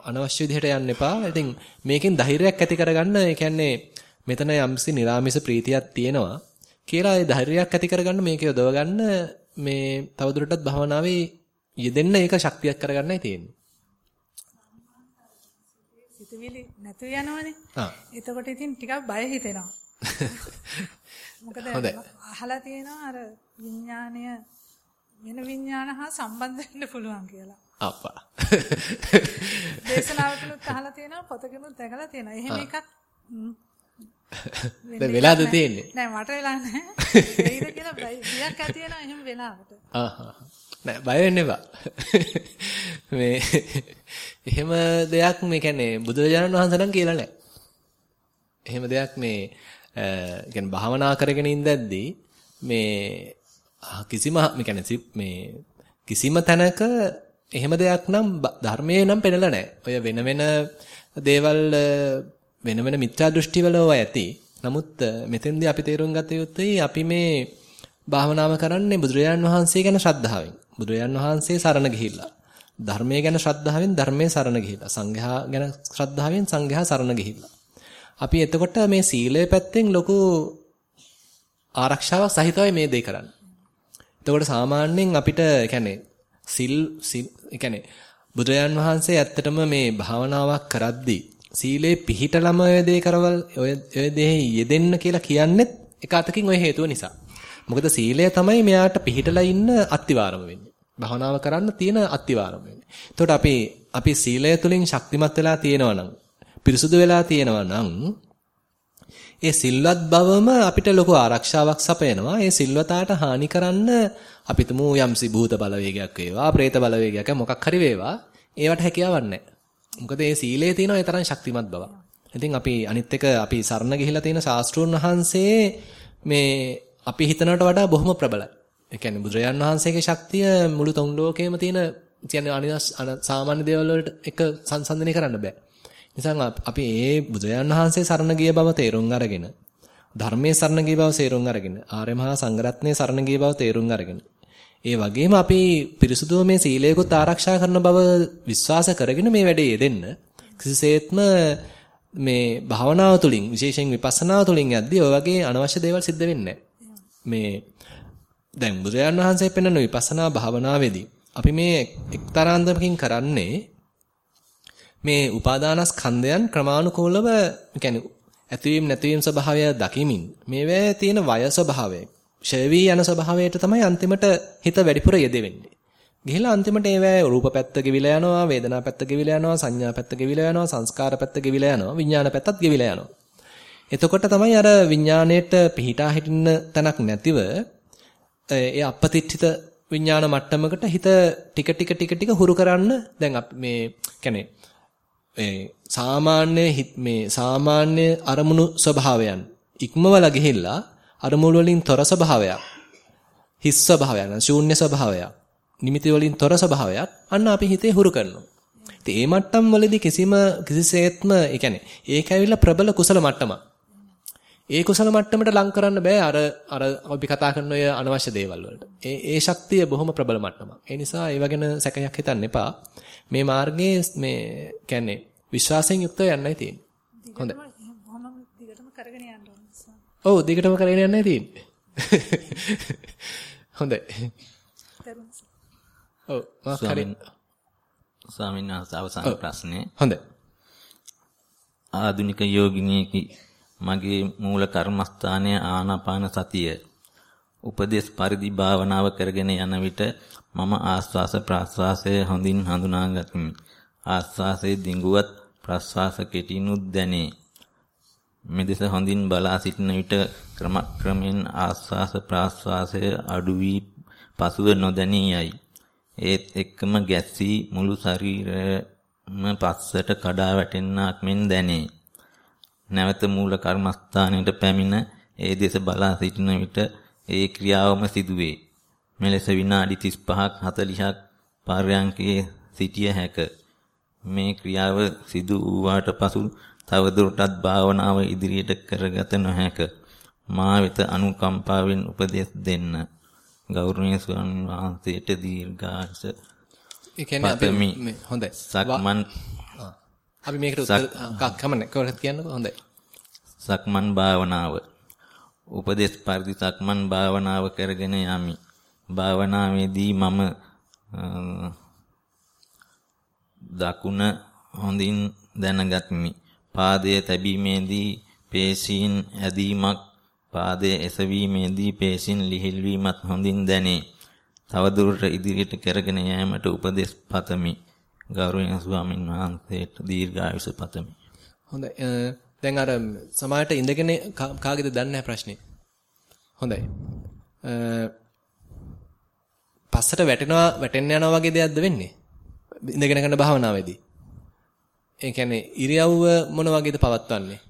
අනවශ්‍ය විදිහට යන්න එපා. ඉතින් මේකෙන් ධෛර්යයක් ඇති කරගන්න ඒ කියන්නේ මෙතන යම්සි නිර්ාමිස ප්‍රීතියක් තියෙනවා කියලා ඒ ධෛර්යයක් ඇති කරගන්න මේක යොදව ගන්න මේ තවදුරටත් භවනාවේ යෙදෙන්න ඒක ශක්තියක් කරගන්නයි තියෙන්නේ. සිතුවිලි නැතු යනවනේ. එතකොට ඉතින් ටිකක් බය හිතෙනවා. මොකද අහලා තියෙනවා අර විඥාණය වෙන විඥාන හා සම්බන්ධ වෙන්න පුළුවන් කියලා. අප්පා. දේශනාවකලත් අහලා තියෙනවා පොතකිනුත් දැකලා තියෙනවා. එහෙම එකක් දැන් වෙලාද තියෙන්නේ? නෑ මට වෙලා නෑ. වෙයිද කියලා බයක් ඇති වෙනවා එහෙම වෙලාවට. ආහ්. නෑ බය වෙන්න එපා. මේ එහෙම දෙයක් මේ කියන්නේ බුදුරජාණන් වහන්සේ නම් කියලා නෑ. එහෙම දෙයක් මේ කියන්නේ භාවනා කරගෙන ඉඳද්දී මේ කිසිම මේ කියන්නේ මේ කිසිම තැනක එහෙම දෙයක් නම් ධර්මයේ නම් පෙන්නලා නැහැ. ඔය වෙන වෙන දේවල් වෙන වෙන මිත්‍යා දෘෂ්ටිවල ඔය ඇති. නමුත් මෙතෙන්දී අපි තේරුම් ගත යුත්තේ අපි මේ භාවනාව කරන්නේ බුදුරජාන් වහන්සේ ගැන ශ්‍රද්ධාවෙන්. බුදුරජාන් වහන්සේ සරණ ගිහිල්ලා. ධර්මයේ ගැන ශ්‍රද්ධාවෙන් ධර්මයේ සරණ ගිහිල්ලා. සංඝයා ගැන ශ්‍රද්ධාවෙන් සංඝයා සරණ ගිහිල්ලා. අපි එතකොට මේ සීලය පැත්තෙන් ලොකු ආරක්ෂාවක් සහිතවයි මේ දේ කරන්නේ. එතකොට සාමාන්‍යයෙන් අපිට කියන්නේ සිල් කියන්නේ බුදුරජාන් වහන්සේ ඇත්තටම මේ භාවනාවක් කරද්දී සීලේ පිහිටලම ඔය දේ කරවල් ඔය ඔය දේ යෙදෙන්න කියලා කියන්නේත් එක අතකින් ඔය හේතුව නිසා. මොකද සීලය තමයි මෙයාට පිහිටලා ඉන්න අත්තිවාරම වෙන්නේ. භවනාව කරන්න තියෙන අත්තිවාරම වෙන්නේ. එතකොට අපි අපි සීලය තුලින් ශක්තිමත් වෙලා තියෙනවා නම් පිරිසුදු වෙලා තියෙනවා නම් ඒ සිල්වත් බවම අපිට ලොකු ආරක්ෂාවක් සපයනවා. ඒ සිල්වතාට හානි කරන්න අපි තුමු යම්සි භූත බලවේගයක් වේවා, പ്രേත බලවේගයක් මොකක් හරි වේවා, ඒවට හැකියාවක් නැහැ. මොකද මේ සීලේ තියෙන ඒ තරම් ශක්තිමත් බව. ඉතින් අපි අනිත් එක අපි සරණ ගිහිලා තියෙන ශාස්ත්‍රූන් වහන්සේ මේ අපි හිතනවට වඩා බොහොම ප්‍රබලයි. ඒ කියන්නේ බුදුරජාන් වහන්සේගේ ශක්තිය මුළු තුන් ලෝකෙම තියෙන කියන්නේ අනිවාස් සාමාන්‍ය දේවල් වලට එක සංසන්දනය කරන්න බෑ. නිසා අපි ඒ බුදුරජාන් වහන්සේ සරණ ගිය බව තේරුම් අරගෙන ධර්මයේ සරණ ගිය බව තේරුම් අරගෙන ආර්ය මහා සංඝරත්නයේ සරණ ගිය බව තේරුම් අරගෙන ඒ වගේම අපි පිරිසුදුව මේ සීලයකොත් ආරක්ෂා කරන බව විශ්වාස කරගෙන මේ වැඩේ යෙදෙන්න කිසිසේත්ම මේ භාවනාව තුළින් විශේෂයෙන් විපස්සනාව තුළින් යද්දී ඔය වගේ අනවශ්‍ය දේවල් සිද්ධ වෙන්නේ මේ දැන් බුදුරජාන් වහන්සේ පෙන්වන විපස්සනා භාවනාවේදී අපි මේ එක්තරාන්දමකින් කරන්නේ මේ උපාදානස්කන්ධයන් ක්‍රමානුකූලව කියන්නේ ඇතිවීම නැතිවීම ස්වභාවය දකිමින් මේවැ තියෙන වය ස්වභාවය ෂය වී යන ස්වභාවයට තමයි අන්තිමට හිත වැඩිපුර යෙදෙන්නේ. ගිහිලා අන්තිමට ඒවැ රූප පැත්ත ගෙවිලා යනවා, වේදනා පැත්ත ගෙවිලා යනවා, සංඥා පැත්ත ගෙවිලා යනවා, සංස්කාර පැත්ත ගෙවිලා යනවා, විඥාන පැත්තත් ගෙවිලා යනවා. එතකොට තමයි අර විඥාණයට පිහිටා හිටින්න තැනක් නැතිව ඒ අපපතිත්ථිත විඥාන මට්ටමකට හිත ටික ටික ටික ටික හුරු කරන්න දැන් මේ කියන්නේ ඒ සාමාන්‍ය මේ සාමාන්‍ය අරමුණු ස්වභාවයන් ඉක්මවලා ගිහිල්ලා අරමුණු වලින් තොර ස්වභාවයක් හිස් ස්වභාවයක් ශූන්‍ය ස්වභාවයක් නිමිති වලින් තොර ස්වභාවයක් අන්න අපි හිතේ හුරු කරනවා. ඉතින් මේ මට්ටම් වලදී කිසිම කිසිසේත්ම ඒ කියන්නේ ඒක ඇවිල්ලා ප්‍රබල කුසල මට්ටමක්. ඒ කුසල මට්ටමට ලං කරන්න බෑ අර අර අපි කතා කරන ඔය අනවශ්‍ය දේවල් වලට. ඒ ඒ ශක්තිය බොහොම ප්‍රබල මට්ටමක්. ඒ නිසා ඒව ගැන සැකයක් හිතන්න එපා. මේ මාර්ගයේ මේ කියන්නේ විශ්වාසයෙන් යුක්තව යන්නයි තියෙන්නේ. හොඳයි. කොහොම දිගටම කරගෙන යන්න ඕනේ. ඔව් දිගටම කරගෙන යන්නයි තියෙන්නේ. හොඳයි. ඔව් මාක් හරි. ස්වාමීන් වහන්සේ අවසාන ප්‍රශ්නේ. හොඳයි. ආධුනික යෝගිනියකි මගේ මූල කර්මස්ථානය ආනාපාන සතිය. උපදේශ පරිදි භාවනාව කරගෙන යන විට මම ආස්වාස ප්‍රාස්වාසය හොඳින් හඳුනාගතිමි. ආස්වාසයේ දිඟුවත් ප්‍රස්වාස කෙටිනුත් දැනේ. මෙදෙස හොඳින් බලා සිටින විට ක්‍රමක්‍රමෙන් ආස්වාස ප්‍රාස්වාසය අඩු වී පසුව නොදැනී යයි. ඒත් එක්කම ගැස්සී මුළු ශරීරයම පස්සට කඩා වැටෙන්නක් මෙන් දැනේ. නැවත මූල කර්මස්ථානයට පැමිණ ඒ දෙස බලා සිටින විට ඒ ක්‍රියාවම සිදුවේ. මෙලෙස විනාඩි 35ක් 40ක් පාරයන්කේ සිටිය හැක. මේ ක්‍රියාව සිදු වූාට පසු තවදුරටත් භාවනාව ඉදිරියට කරගත නොහැක. මා වෙත අනුකම්පාවෙන් උපදෙස් දෙන්න. ගෞරවනීය ස්වාමීන් වහන්සේට දීර්ඝාස ඒ කියන්නේ අපි හොඳයි. සක්මන් අපි මේකට උත්තර කමන්නේ කොහොමද කියන්නකෝ හොඳයි. සක්මන් භාවනාව. උපදේශ පරිදි සක්මන් භාවනාව කරගෙන යමි. භාවනාවේදී මම දකුණ හොඳින් දැනගත්මි. පාදයේ තැබීමේදී පේශීන් ඇදීමක් පාදයේ එසවීමේදී පේශීන් ලිහිල්වීමත් හොඳින් දැනේ. තවදුරට ඉදිරියට කරගෙන යාමට උපදෙස් පතමි. ගෞරවනීය ස්වාමින් වහන්සේට දීර්ඝායුෂ පතමි. හොඳයි. දැන් අර සමාජයට ඉඳගෙන කාගේද දන්නේ නැහැ ප්‍රශ්නේ. හොඳයි. පස්සට වැටෙනවා වැටෙන්න යනවා වගේ දෙයක්ද වෙන්නේ? ඉඳගෙන කරන භාවනාවේදී. ඒ කියන්නේ ඉරියව්ව මොන වගේද පවත්වන්නේ?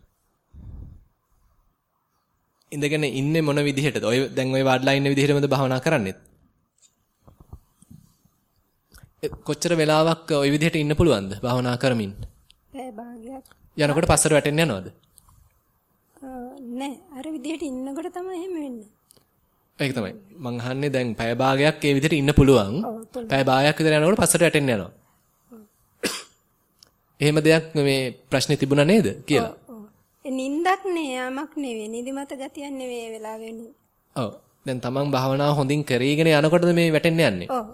ඉඳගෙන ඉන්නේ මොන විදිහටද? ඔය දැන් ඔය වාඩිලා ඉන්න විදිහටමද භාවනා කරන්නේත්? කොච්චර වෙලාවක් ওই විදිහට ඉන්න පුළුවන්ද භාවනා කරමින්? පැය භාගයක්. යනකොට පස්සට වැටෙන්න යනවද? නෑ අර විදිහට ඉන්නකොට තමයි එහෙම වෙන්නේ. ඒක තමයි. මං අහන්නේ දැන් පැය භාගයක් ඒ විදිහට ඉන්න පුළුවන්. පැය භාගයක් විතර යනකොට පස්සට වැටෙන්න යනවා. එහෙම දෙයක් මේ ප්‍රශ්නේ තිබුණා නේද කියලා. නින්දක් නේ යමක් නෙවෙයි. නිදිමත ගතියක් නෙවෙයි ඒ වෙලාව වෙන්නේ. ඔව්. දැන් තමන් භාවනාව හොඳින් කරගෙන යනකොටද මේ වැටෙන්න යන්නේ? ඔව්.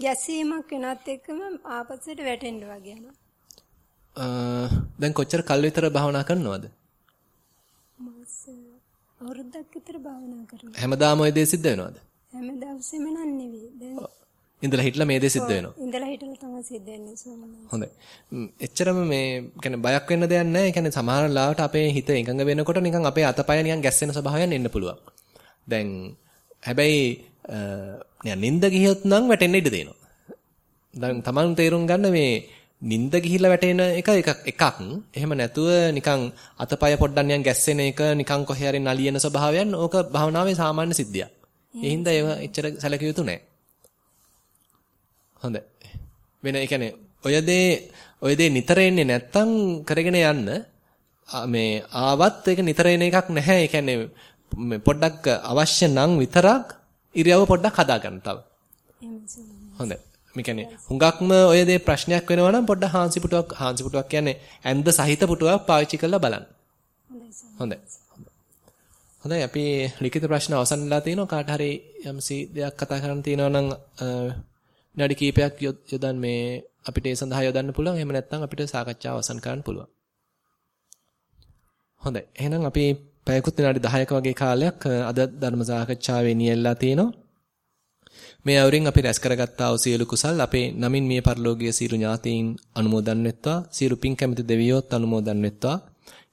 ගැසීමක් වෙනත් එක්කම ආපස්සට වැටෙන්න වගේ යනවා. දැන් කොච්චර කල් විතර භාවනා කරනවද? මාස අවුරුද්දක් විතර භාවනා කරනවා. හැමදාම ওই දේ සිද්ධ වෙනවද? හැම දවසෙම නන් නෙවෙයි. දැන් ඉඳලා හිටලා මේ දේ සිද්ධ වෙනවා. ඉඳලා හිටලා තමයි සිද්ධ වෙන්නේ සෝමනස්. හොඳයි. එච්චරම මේ කියන්නේ බයක් වෙන්න දෙයක් නැහැ. කියන්නේ සමහර ලාවට අපේ හිත එකඟ වෙනකොට නිකන් අපේ අතපය නිකන් ගැස්සෙන ස්වභාවයක් එන්න පුළුවන්. දැන් හැබැයි නිකන් නිින්ද ගියොත් නම් වැටෙන්න ඉඩ දෙනවා. දැන් Taman තේරුම් ගන්න මේ නිින්ද ගිහිල්ලා වැටෙන එක එකක්. එහෙම නැතුව නිකන් අතපය පොඩ්ඩක් නිකන් ගැස්සෙන එක නිකන් කොහේ හරි නලියන ස්වභාවයන් ඕක භවනාවේ සාමාන්‍ය සිද්ධියක්. ඒ හින්දා ඒව එච්චර සැලකිය යුතු නැහැ. හොඳයි. වෙන ඒ කියන්නේ ඔය දේ ඔය දේ නිතර එන්නේ නැත්තම් කරගෙන යන්න මේ ආවත් ඒක නිතර එන එකක් නැහැ. ඒ කියන්නේ පොඩ්ඩක් අවශ්‍ය නම් විතරක් ඉරියව පොඩ්ඩක් හදා ගන්න තව. හොඳයි. මේ කියන්නේ හුඟක්ම ඔය දේ ප්‍රශ්නයක් වෙනවා නම් පොඩ්ඩක් හාන්සි පුටුවක් හාන්සි පුටුවක් කියන්නේ ඇඳ සහිත පුටුවක් පාවිච්චි කරලා බලන්න. හොඳයි. හොඳයි අපි ලිඛිත ප්‍රශ්න අවසන් වෙලා තිනවා කාට හරි යම්සි දෙයක් කතා කරන්න තියෙනවා නම් විනාඩි කිහිපයක් යොදන් මේ අපිට ඒ සඳහා යොදන්න පුළුවන්. එහෙම නැත්නම් අපිට සාකච්ඡාව අවසන් කරන්න පුළුවන්. හොඳයි. එහෙනම් අපි පැයකුත් විනාඩි 10ක වගේ කාලයක් අද ධර්ම සාකච්ඡාවේ නියැලලා තිනවා. මේ අවුරින් අපි රැස් කරගත්තා වූ සියලු කුසල් අපේ නමින් මිය පරලෝකීය සියලු ඥාතීන් අනුමෝදන් වෙත්වා. සියලු පින් කැමති දෙවියෝත් අනුමෝදන් වෙත්වා.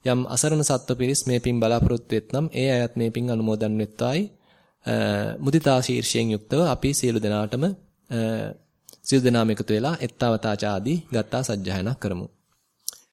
යම් අසරණ සත්ව පිරිස් මේ පින් බලාපොරොත්තු වෙත්නම් ඒ අයත් මේ පින් අනුමෝදන් වෙත්වායි. මුදිතා ශීර්ෂයෙන් යුක්තව අපි සියලු දෙනාටම සියලු දෙනාම එකතු වෙලා එත්තවතාචාදී ගත්තා සජ්ජායනා කරමු.